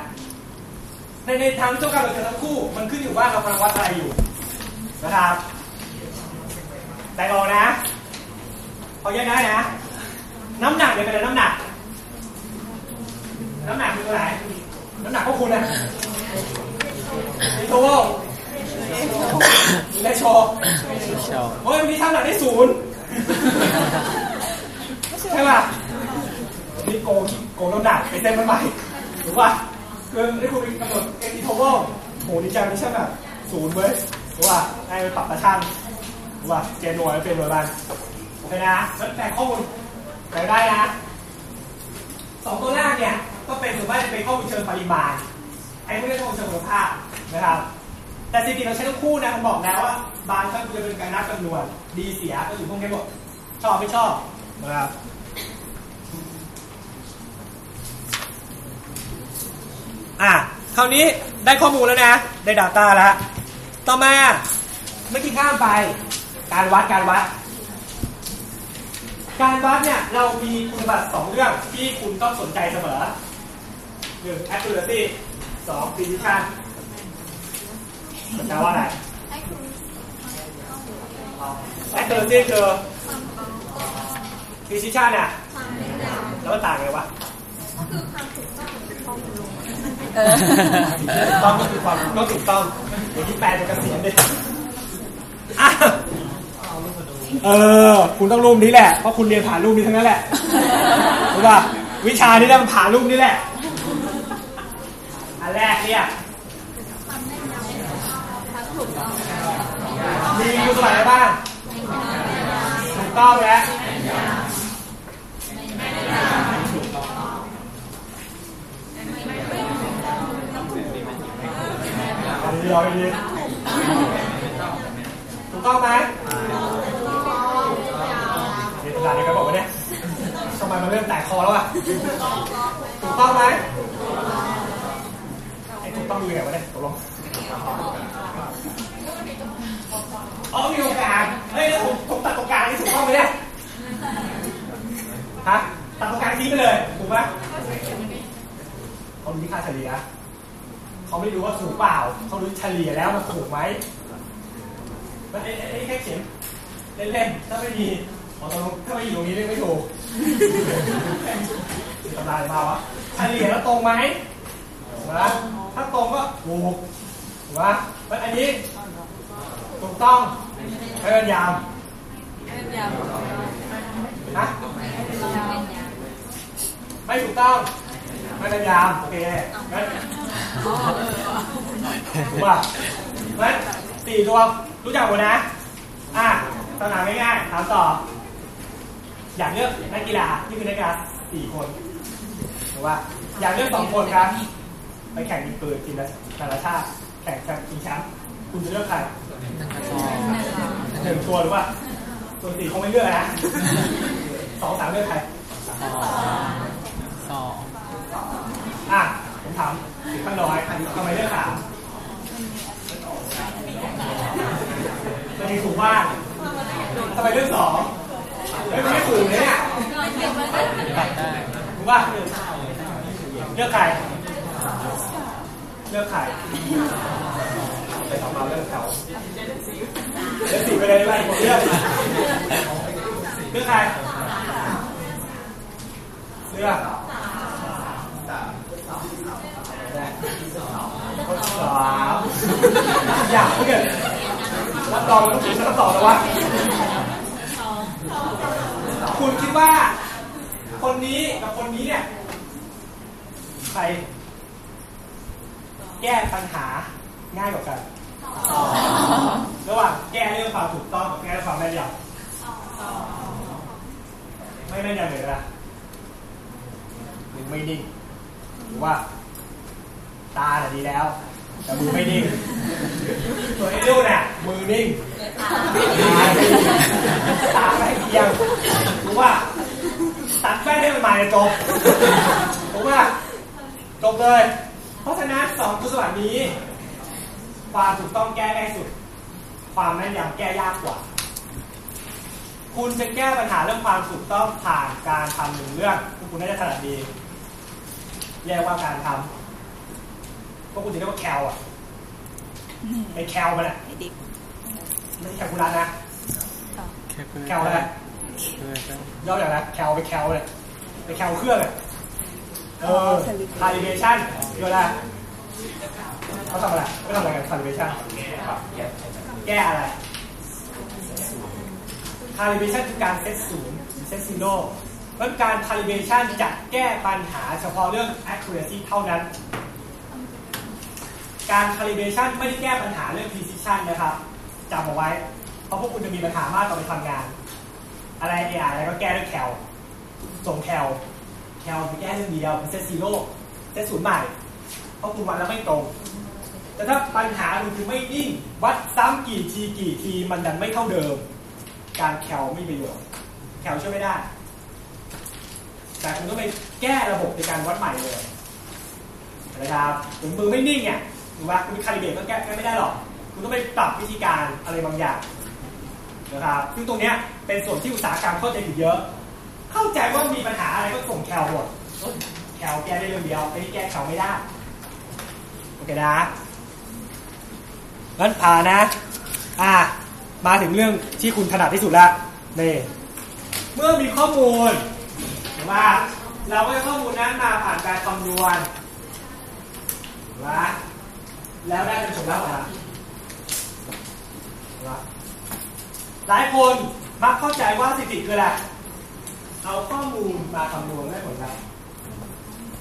ในในทางวิศวกรรมเราเจอทั้งคู่ มันขึ้นอยู่ว่าเรากำลังวัดอะไรอยู่นะครับแต่ลองนะพอแยกได้นะ น้ำหนักเดี๋ยวกันนะน้ำหนัก น้ำหนักคือตัวไหนน้ำหนักก็คุณนะนี่โชว์ได้โชว์โอ้ยวันนี้ทำหนักได้ศูนย์ใช่ป่ะนี่โกงโกงน้ำหนักไปเต้นมันใหม่ถูกป่ะคือได้คุณเป็นกำหนดเอ็นทีโทเวลโหนี่จะไม่ใช่แบบศูนย์เว้ยถูกป่ะให้ไปปรับตาช่างถูกป่ะเจนหน่วยเป็นหน่วยบันโอเคนะแล้วแต่ข้อมูลไหนได้นะสองตัวแรกเนี่ย ก็เป็นถือว่ากจะเป็นข้อมูลเชิงปริมาณไอ้พวกนี้ข้อมูลเชิงคุณภาพนะครับ แต่สิ่งที่เราใช้ทั้งคู่นะผมบอกแล้วว่าบางครั้งจะเป็นการนับจำนวนดีเสียก็อยู่พวกนี้หมดชอบไม่ชอบนะครับอะคราวนี้ได้ข้อมูลแล้วนะ ได้ Data แล้ว ต่อมาเมื่อกี้ข้ามไป การวัดการวัด การวัดเนี่ยเรามีคุณสมบัติสองเรื่องที่คุณต้องสนใจเสมอ หนึ่ง accuracy สอง precision แปลว่าอะไร accuracy คือ precision เนี่ยแล้วมันต่างไงวะเออต้องก็คือความก็ถูกต้องอย่างที่แปลเป็นเกษียณดิอะเออ คุณต้องรูปนี้แหละ เพราะคุณเรียนผ่านรูปนี้ทั้งนั้นแหละ รู้ป่ะ วิชานี้ได้มันผ่านรูปนี้แหละ อันแรกเนี่ยมีคุณสมบัติอะไรบ้างถูกต้องแล้วเอาดีเอาดีถูกต้องไหมนี่ตลาดนี้ก็บอกว่าเนี่ยทำไมมันเริ่มแตกคอแล้วอะถูกต้องไหม ต้องดูยังไงวะเนี่ยตกลงอ๋อมีตรงกลางเฮ้ยแล้วผมผมตัดตรงกลางนี่ถูกต้องไหมเนี่ยฮะตัดตรงกลางทิ้งไปเลยถูกไหมเขาดูที่ค่าเฉลี่ยเขาไม่รู้ว่าถูกเปล่าเขารู้เฉลี่ยแล้วมันถูกไหมมันไอ้ไอ้ไอ้แค่เขียนเล่นๆถ้าไม่มีขอตรงถ้าไม่อยู่ตรงนี้เรียกไม่ถูกทำลายมาวะเฉลี่ยแล้วตรงไหมถูกไหมถ้ ถูกถูกไหมแล้วอันนี้ถูกต้องไม่เป็นยามนะไม่ถูกต้องไม่เป็นยามโอเคงั้นถูกป่ะงั้นสี่ตัวรู้จักหมดนะ อะคำถามง่ายๆถามต่อ อยากเลือกนักกีฬาที่คือนักกีฬาสี่คนถูกป่ะอยากเลือกสองคนครับ ไปแข่งยิงปืนทีมละ แต่ละชาติแข่งกันชิงแชมป์คุณจะเลือกใครหนึ่งตัวหรือว่าตัวสี่คงไม่เลือกนะสองสามเลือกใครสองอะผมถามข้างน้อยทำไมเลือกสามจะมีถูกว่างทำไมเลือกสองเฮ้ยมันไม่ถูกเลยเนี่ยตัดได้ถูกป่ะเลือกใคร เลือกใครไปทำมาเลือกเขาเลือกสีไปเลยได้ไหมผมเลือกเลือกใครเลือกสามอยากเพื่อนรับรองต้องถูกคำตอบแล้ววะคุณคิดว่า คนนี้กับคนนี้เนี่ย ใคร แก้ปัญหาง่ายกว่ากัน ระหว่างแก้เรื่องความถูกต้องกับแก้เรื่องความแม่นยำไม่แม่นยำเลยนะหรือไม่นิ่งหรือว่า ตาน่ะดีแล้ว แต่มือไม่นิ่งส่วนไอ้ลูกเนี่ยมือนิ่งตาไม่เอียงรู้ว่าตัดแว่นให้มันมาในจบรู้ว่าจบเลย เพราะฉะนั้นสองคุณสมบัตินี้ ความถูกต้องแก้ง่ายสุด ความแม่นยำแก้ยากกว่า คุณจะแก้ปัญหาเรื่องความถูกต้องผ่านการทำหนึ่งเรื่องที่คุณน่าจะถนัดดีเรียกว่าการทำพวกคุณจะเรียกว่าแคลอะไอแคลมันอะไอ้ดิ๊กไม่ใช่แคลคูลัสนะแคลอะไรย่อจากอะไรแคลไปแคลเลยไปแคลเครื่องอะ เออ calibration คืออะไรเขาทำอะไรไม่ทำอะไรกัน calibration แก้อะไร calibration คือการเซตศูนย์set zero เพราะการ calibration จะแก้ปัญหาเฉพาะเรื่อง accuracy เท่านั้น การ calibration ไม่ได้แก้ปัญหาเรื่อง precision นะครับจำเอาไว้ เพราะพวกคุณจะมีปัญหามากตอนไปทำงาน อะไร AI อะไรก็แก้ด้วยแคลส่งแคล แคลไปแก้เรื่องเดียวเป็น set zero set ศูนย์ใหม่เพราะคุณวัดแล้วไม่ตรง แต่ถ้าปัญหามันคือไม่นิ่ง วัดซ้ำกี่ทีกี่ทีมันดันไม่เท่าเดิม การแคลไม่ประโยชน์แคลช่วยไม่ได้ แต่คุณต้องไปแก้ระบบในการวัดใหม่เลยนะครับถึงมือไม่นิ่งเนี่ยหรือว่าคุณคาลิเบรตก็แก้แก้ไม่ได้หรอกคุณต้องไปปรับวิธีการอะไรบางอย่างนะครับซึ่งตรงเนี้ยเป็นส่วนที่อุตสาหกรรมเข้าใจผิดเยอะ เข้าใจว่ามีปัญหาอะไรก็ส่งแคลหมดแคลแก้ได้เรื่องเดียวไอ้นี่แก้แคลไม่ได้โอเคนะงั้นผ่านนะ อ่า มาถึงเรื่องที่คุณถนัดที่สุดละนี่เมื่อมีข้อมูลว่าเราก็ได้ข้อมูลนั้นมาผ่านการคำนวณว่าแล้วได้เป็นผลลัพธ์ออกมาเห็นปะหลายคนมักเข้าใจว่าสถิติคืออะไร เอาข้อมูลมาคำนวณได้ผลลัพธ์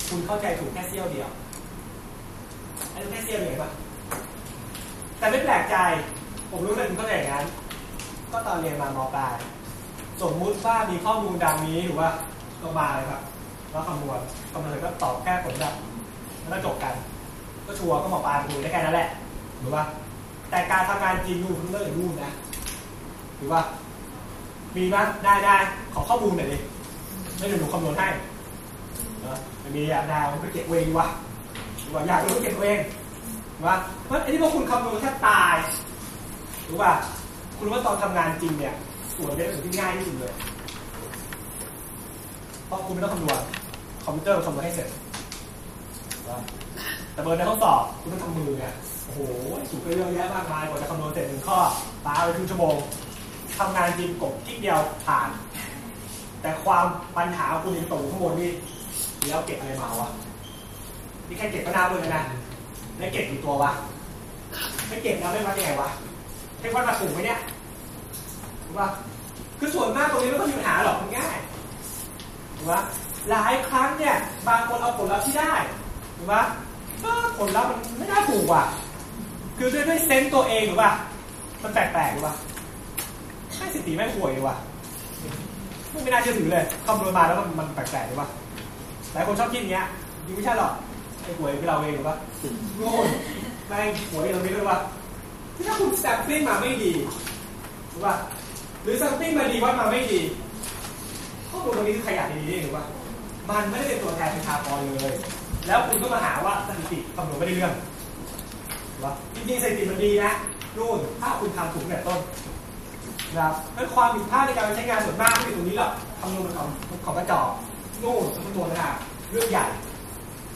คุณเข้าใจถูกแค่เสี้ยวเดียวอันนี้แค่เสี้ยวเดียวปะแต่ไม่แปลกใจ ผมรู้เลยคุณเข้าใจอย่างนั้น ก็ตอนเรียนมามปลายสมมุติว่ามีข้อมูลดังนี้หรือว่าก็มาเลยครับ แล้วคำนวณคำนวณเลยก็ตอบแค่ผลลัพธ์แล้วจบกัน ก็ชัวร์ก็หมอปลาคุยได้แค่นั้นแหละหรือว่าแต่การทำงานจริงดูคุณเลิกดูนะหรือว่ามีบ้างได้ได้ขอข้อมูลหน่อยดิ ไม่เดี๋ยวหนูคำนวณให้เนะไม่มีอยากได้ผมไปเก็บเองดีว่าหรือว่าอยากรู้เก็บเองว่าเพราะไอ้ที่พวกคุณคำนวณแทบตายรือว่าคุณรู้ว่าตอนทำงานจริงเนี่ยส่วนเป็นส่วนที่ง่ายที่สุดเลยเพราะคุณไม่ต้องคำนวณคอมพิวเตอร์คำนวณให้เสร็จว่าแต่เบอร์ในข้อสอบคุณต้องทำมือไงโอ้โหสูงไปเยอะแยะมากมายกว่าจะคำนวณเสร็จหนึ่งข้อปาไปครึ่งชั่วโมงทำงานจริงกดคลิกเดียวผ่าน แต่ความปัญหาของคุณในตู่ข้างบนนี่แล้วเก็บอะไรมาวะนี่แค่เก็บก็น่าเบื่อนะแล้วเก็บกี่ตัววะไม่เก็บแล้วไม่วัดยังไงวะให้วัดมาถูกไหมเนี่ยถูกปะคือส่วนมากตรงนี้ไม่ต้องมีปัญหาหรอกมันง่ายถูกปะหลายครั้งเนี่ย บางคนเอาผลลัพธ์ที่ได้ถูกปะก็ผลลัพธ์มันไม่น่าถูกว่ะ คือด้วยด้วยเซนส์ตัวเองถูกปะมันแปลกๆถูกปะให้สติแม่ห่วยดีว่ะ ไม่น่าเชื่อถือเลยคำนวณมาแล้วมันแปลกๆถูกปะหลายคนชอบคิดอย่างเงี้ยจริงไม่ใช่หรอกไอ้หวยคือเราเองถูกปะโง่แม่หวยเราไม่รู้ปะที่ถ้าคุณแซมปิ้งมาไม่ดีถูกปะหรือแซมปิ้งมาดีว่ามาไม่ดีข้อมูลตรงนี้คือขยะดีๆถูกปะมันไม่ได้เป็นตัวแทนประชากรเลย แล้วคุณก็มาหาว่าสถิติคำนวณไม่ได้เรื่องถูกปะจริงๆสถิติมันดีนะนู่นถ้าคุณทำถูกแต่ต้น ครับแล้วความผิดพลาดในการใช้งานส่วนมากไม่เป็นตรงนี้หรอกคำนวณของของกระจอกนู่นคำนวณนะครับเรื่องใหญ่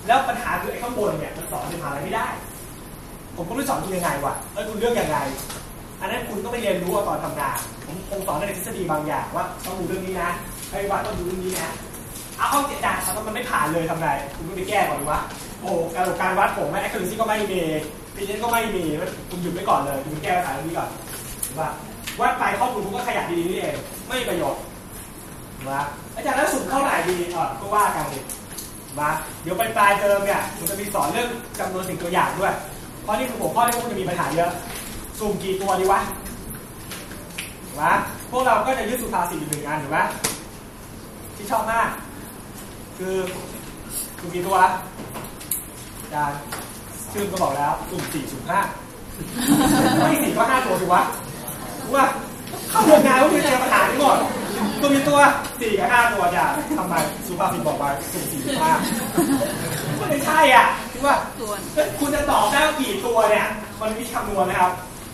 แล้วปัญหาคือไอ้ข้างบนเนี่ยมันสอนเป็นอะไรไม่ได้ ผมก็ไม่รู้สอนคุณยังไงวะแล้วคุณเลือกยังไงอันนั้นคุณต้องไปเรียนรู้ตอนทำงาน ผมคงสอนในทฤษฎีบางอย่างว่าต้องดูเรื่องนี้นะไอ้วัดต้องดูเรื่องนี้นะเอาเข้าเจตนาครับมันไม่ผ่านเลยทำไงคุณต้องไปแก้ก่อนว่าโอ้การการวัดผมไม่ accuracy ก็ไม่มีปีนี้ก็ไม่มีคุณหยุดไว้ก่อนเลยคุณแก้ปัญหาเรื่องนี้ก่อนว่า วัดไปข้อมูลคุณก็ขยันดีๆนี่เองไม่มีประโยชน์นะอาจารย์แล้วสุ่มเข้าไหนดีเออก็ว่ากันดิมาเดี๋ยวไปปลายเทอมเนี่ยผมจะมีสอนเรื่องจำนวนสิ่งตัวอย่างด้วย เพราะนี่คือหัวข้อที่พวกคุณจะมีปัญหาเยอะสุ่มกี่ตัวดีวะวะพวกเราก็จะยึดสุภาษิตอยู่หนึ่งอันถูกไหมที่ชอบมาก คือสุ่มกี่ตัวอาจารย์ชื่อก็บอกแล้วสุ่มสี่สุ่มห้าไม่สี่ก็ห้าตัวถูกวะถู กปะเข้าโรงงานก็คือเจอปัญหาทั้งหมดตัวมีตัวสี่กับห้าตัวจะทำไมสุภาษิตบอกมาสุ่มสี่สุ่มห้าไม่ใช่อะถูกปะส่วนคุณจะตอบได้วกี่ตัวเนี่ยมันมีคำนวณนะครับ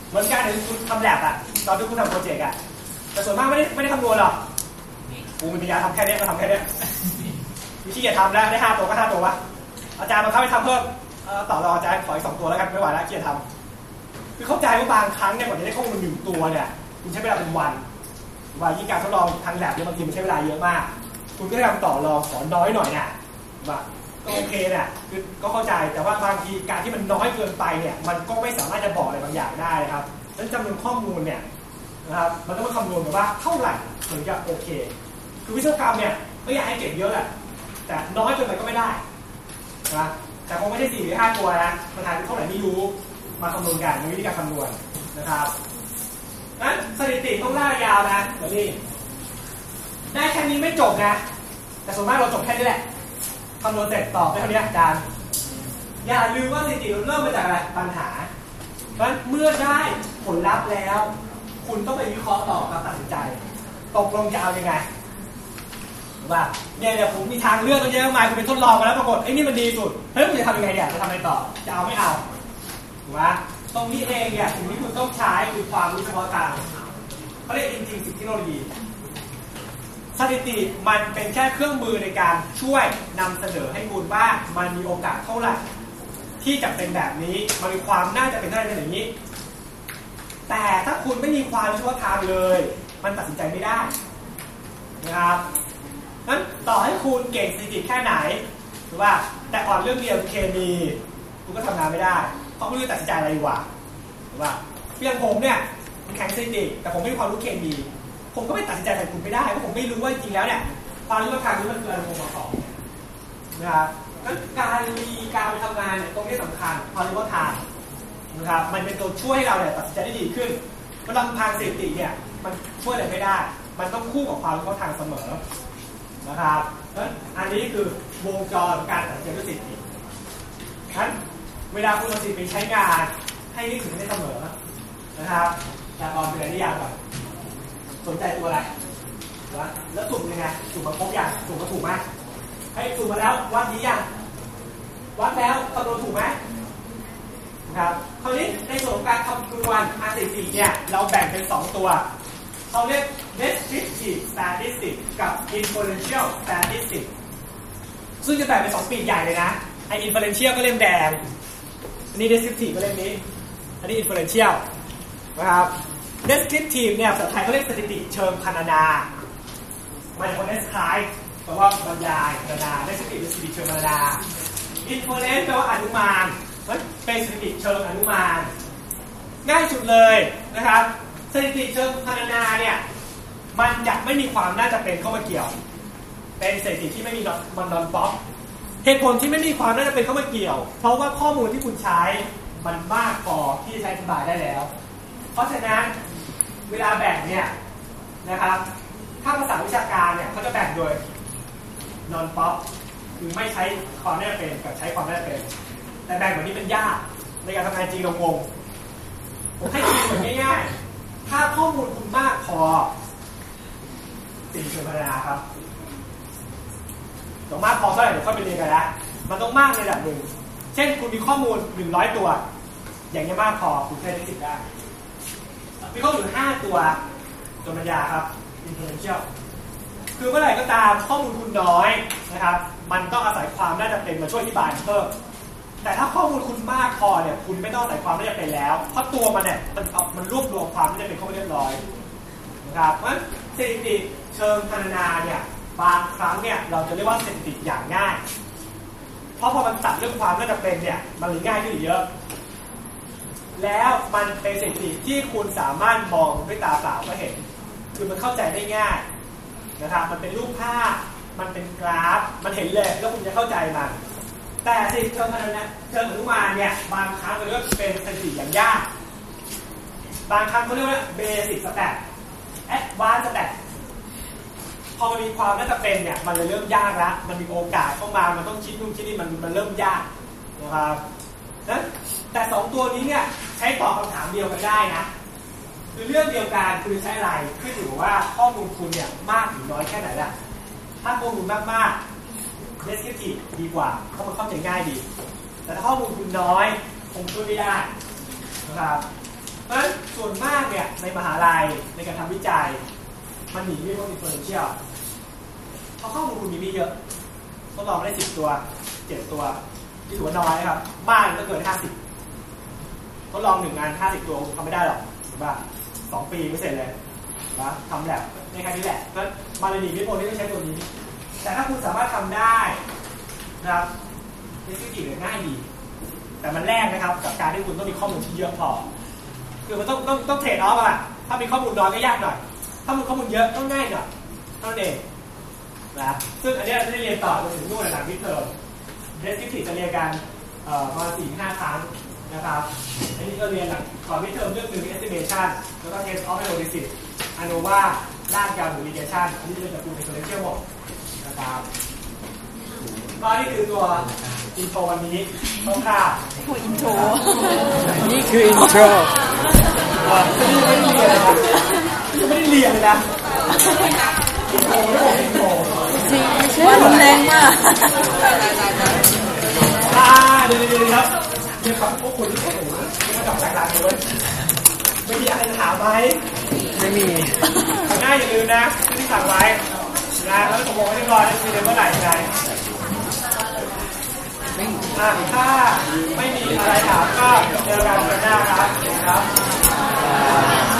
เหมือนกันเดี๋ยวคุณทำแลบอะตอนที่คุณทำโปรเจกต์อะแต่ส่วนมากไม่ได้ไม่ได้คำนวณหรอกกูมีปัญญาทำแค่เนี้ยก็ทำแค่เนี้ยวิธีจะทำแล้วได้ห้าตัวก็ห้าตัววะอาจารย์บังคับให้ทำเพิ่มต่อรออาจารย์ขออีกสองตัวแล้วกันไม่ไหวแล้วเกียร์ทำ คือเข้าใจว่าบางครั้งเนี่ยกว่าจะได้ข้อมูลหนึ่งตัวเนี่ยคุณใช้เวลาเป็นวันว่ายิ่งการทดลองทางแลบเนี่ยบางทีมันใช้เวลาเยอะมาก คุณก็ได้ทำต่อรองขอน้อยหน่อยเนี่ยว่าก็โอเคเนี่ยคือก็เข้าใจแต่ว่าบางทีการที่มันน้อยเกินไปเนี่ยมันก็ไม่สามารถจะบอกอะไรบางอย่างได้นะครับดังนั้นจำนวนข้อมูลเนี่ยนะครับมันต้องมาคำนวณกันว่าเท่าไหร่ถึงจะโอเค คือวิศวกรรมเนี่ยไม่อยากให้เก็บเยอะแหละแต่น้อยเกินไปก็ไม่ได้นะแต่คงไม่ใช่สี่หรือห้าตัวนะมันหายไปเท่าไหร่ไม่รู้ มาคำนวณกันมีวิธีการคำนวณนะครับนั้นสถิติต้องล่ายาวนะเดี๋ยวนี้ได้แค่นี้ไม่จบนะ แต่ส่วนมากเราจบแค่นี้แหละคำนวณเสร็จตอบได้เท่านี้อาจารย์อย่าลืมว่าสถิติเริ่มมาจากอะไรปัญหาเพราะฉะนั้นเมื่อได้ผลลัพธ์แล้ว คุณต้องไปวิเคราะห์ต่อกับตัดสินใจ ตกลงจะเอายังไงถูกป่ะเนี่ยเดี๋ยวผมมีทางเลือกตั้งเยอะมากคุณไปทดลองมาแล้วปรากฏไอ้นี่มันดีสุดเฮ้ยคุณจะทำยังไงเนี่ยจะทำอะไรต่อจะเอาไม่เอา ถูกป่ะตรงนี้เองเนี่ยสิ่งที่คุณต้องใช้คือความรู้เฉพาะทางเขาเรียกจริงๆสิ่งเทคโนโลยี สถิติมันเป็นแค่เครื่องมือในการช่วยนำเสนอให้คุณว่ามันมีโอกาสเท่าไหร่ที่จะเป็นแบบนี้มันมีความน่าจะเป็นเท่าไหร่เป็นอย่างนี้ แต่ถ้าคุณไม่มีความรู้เฉพาะทางเลย มันตัดสินใจไม่ได้นะครับนั้นต่อให้คุณเก่งสถิติแค่ไหนหรือว่าแต่อ่อนเรื่องเรียนเคมีคุณก็ทำงานไม่ได้ เพราไม่รู้ตัดสินใจอะไรดีกว่าว่าเรื่องผมเนี่ยแข่งสถิติแต่ผมไม่มีความรู้เคมี ผมก็ไม่ตัดสินใจแทนคุณไม่ได้เพราะผมไม่รู้ว่าจริงแล้วเนี่ยความรู้ทางนี้มันคืออะไรองค์ประกอบนะครับการมีการไปทำงานเนี่ยตรงนี้สำคัญความรู้ทางนะครับมันเป็นตัวช่วยให้เราเนี่ยตัดสินใจได้ดีขึ้นเพราะลำพังสถิติเนี่ยมันช่วยอะไรไม่ได้ มันต้องคู่กับความรู้ทางเสมอนะครับอันนี้คือวงจรการตัดสินใจด้วยสถิติงั้น เวลาคุณเอาสถิติไปใช้งาน ให้นึกถึงได้เสมอนะครับแต่ตอนเป็นอะไรที่ยากก่อนสนใจตัวอะไรวะแล้วสุ่มยังไงสุ่มมาครบอย่างสุ่มมาถูกไหมให้สุ่มมาแล้ววัดนี้ยังวัดแล้วคำนวณถูกไหมนะครับคราวนี้ในส่วนของการคำนวณ R44 เนี่ย เราแบ่งเป็น 2 ตัว เขาเรียก descriptive statistics กับ inferential statistics ซึ่งจะแบ่งเป็น 2 ปีใหญ่เลยนะ ไอ inferential ก็เล่มแดง อันนี้ descriptive ก็เล่มนี้ อันนี้ inferential นะครับ descriptive เนี่ยภาษาไทยเขาเรียกสถิติเชิงพรรณนามาจากคน describe แปลว่าบรรยายพรรณนา descriptive เป็นสถิติเชิงพรรณนา inference แปลว่าอนุมานมันเป็นสถิติเชิงอนุมาน ง่ายสุดเลยนะครับสถิติเชิงพรรณนาเนี่ยมันจะไม่มีความน่าจะเป็นเข้ามาเกี่ยว เป็นสถิติที่ไม่มีมันนอนป๊อป เหตุผลที่ไม่มีความน่าจะเป็นเข้ามาเกี่ยว เพราะว่าข้อมูลที่คุณใช้มันมากพอที่จะใช้อธิบายได้แล้ว เพราะฉะนั้นเวลาแบ่งเนี่ยนะครับ ถ้าภาษาวิชาการเนี่ยเขาจะแบ่งโดย non pop คือไม่ใช้ความน่าจะเป็นกับใช้ความน่าจะเป็น แต่แบ่งแบบนี้เป็นยากในการทำงานจริงเรางงผมให้คิดแบบง่ายๆ ถ้าข้อมูลคุณมากพอสิ่งเชิงพัฒนาครับ ต้องมากพอเท่าไหร่เดี๋ยวค่อยไปเรียนกันนะมันต้องมากในระดับหนึ่ง เช่นคุณมีข้อมูล 100 ตัว อย่างนี้มากพอคุณใช้ได้สิบได้ มีข้อมูลอยู่5ตัวจนปัญญาครับ inferential คือเมื่อไหร่ก็ตามข้อมูลคุณน้อยนะครับ มันต้องอาศัยความน่าจะเป็นมาช่วยอธิบายเพิ่มแต่ถ้าข้อมูลคุณมากพอเนี่ยคุณไม่ต้องอาศัยความน่าจะเป็นแล้ว เพราะตัวมันเนี่ยมันมันรวบรวมความน่าจะเป็นเข้าไปเรียบร้อยนะครับเพราะฉะนั้นสถิติเชิงพรรณนาเนี่ย บางครั้งเนี่ยเราจะเรียกว่าเสถิติอย่างง่าย เพราะพอมันตัดเรื่องความน่าจะเป็นเนี่ยมันเลยง่ายขึ้นเยอะ แล้วมันเป็นสถิติที่คุณสามารถมองด้วยตาเปล่าก็เห็น คือมันเข้าใจได้ง่ายนะครับมันเป็นรูปภาพ มันเป็นกราฟ มันเห็นเลยแล้วคุณจะเข้าใจมัน แต่สิ่งเชิงอนุนะเชิงอนุมานเนี่ยบางครั้งมันเรียกว่าเป็นสถิติอย่างยาก บางครั้งเขาเรียกว่าเบสิ c สแตทแอดวานซ์สแตทพ อมันมีความน่าจะเป็นเนี่ยมันเลยเริ่มยากละมันมีโอกาสเข้ามามันต้องคิดนู่นคิดนี่มันมันเริ่มยากนะครับนั้นแต่สองตัวนี้เนี่ยใช้ตอบคำถามเดียวกันได้นะคือเรื่องเดียวกันคือใช้อะไรขึ้นอยู่กับว่าข้อมูลคุณเนี่ยมากหรือน้อยแค่ไหนล่ะถ้าข้อมูลมากมากๆ descriptive ดีกว่าเพราะมันเข้าใจง่ายดี แต่ถ้าข้อมูลคุณน้อยคงช่วยไม่ได้นะครับเพราะส่วนมากเนี่ยในมหาลัยในการทำวิจัย มันหนีไม่พ้น differential เพราะข้อมูลคุณมีไม่เยอะทดลองได้สิบตัวเจ็ดตัวที่ถือว่าน้อยนะครับมากก็เกินห้าสิบทดลองหนึ่งงานห้าสิบตัวทำไม่ได้หรอกถูกป่ะสองปีไม่เสร็จเลยนะทำแลบในแค่นี้แหละเพราะมาเลยหนีไม่พ้นที่ต้องใช้ตัวนี้ แต่ถ้าคุณสามารถทำได้นะครับเทคนิคเนี่ยง่ายดี แต่มันแลกนะครับกับการที่คุณต้องมีข้อมูลที่เยอะพอ คือมันต้องต้องต้อง trade off อะถ้ามีข้อมูลน้อยก็ยากหน่อย ถ้ามีข้อมูลเยอะต้องง่ายหน่อยเท่านั้นเอง นะซึ่งอันเนี้ยจะได้เรียนต่อจนถึงนู่นหลัง midterm descrip จะเรียนกันเอ่อประมาณสี่ห้าครั้งนะครับ อันนี้ก็เรียนหลังก่อน midterm เรื่องหนึ่ง estimation แล้วก็ test of hypothesis ANOVA ลากยาวหรือ regression อันนี้จะเป็นจากคุณใน differential หมดนะครับก็นี่คือตัวอินโทรวันนี้คร่าวๆผู้อินโทรนี่คืออินโทรไม่ได้เรียนเลยนะโอ้โหโอ้โหจริ งว่ารุนแรงมากอ่าเดี๋ยวเดี๋ยวครับเดี๋ยวก่อนพวกคุณโอ้โหมาจับจากหลังเลยไม่มีอะไรจะถามไหมไม่มีข้างหน้าอย่าลืมนะที่สั่งไว้นะแล้วตกลงไว้เรียบร้อยแล้วมีเดือนเมื่อไหร่ไงถ้าไม่มีอะไรถามก็เจอกันเดือนหน้าครับครับ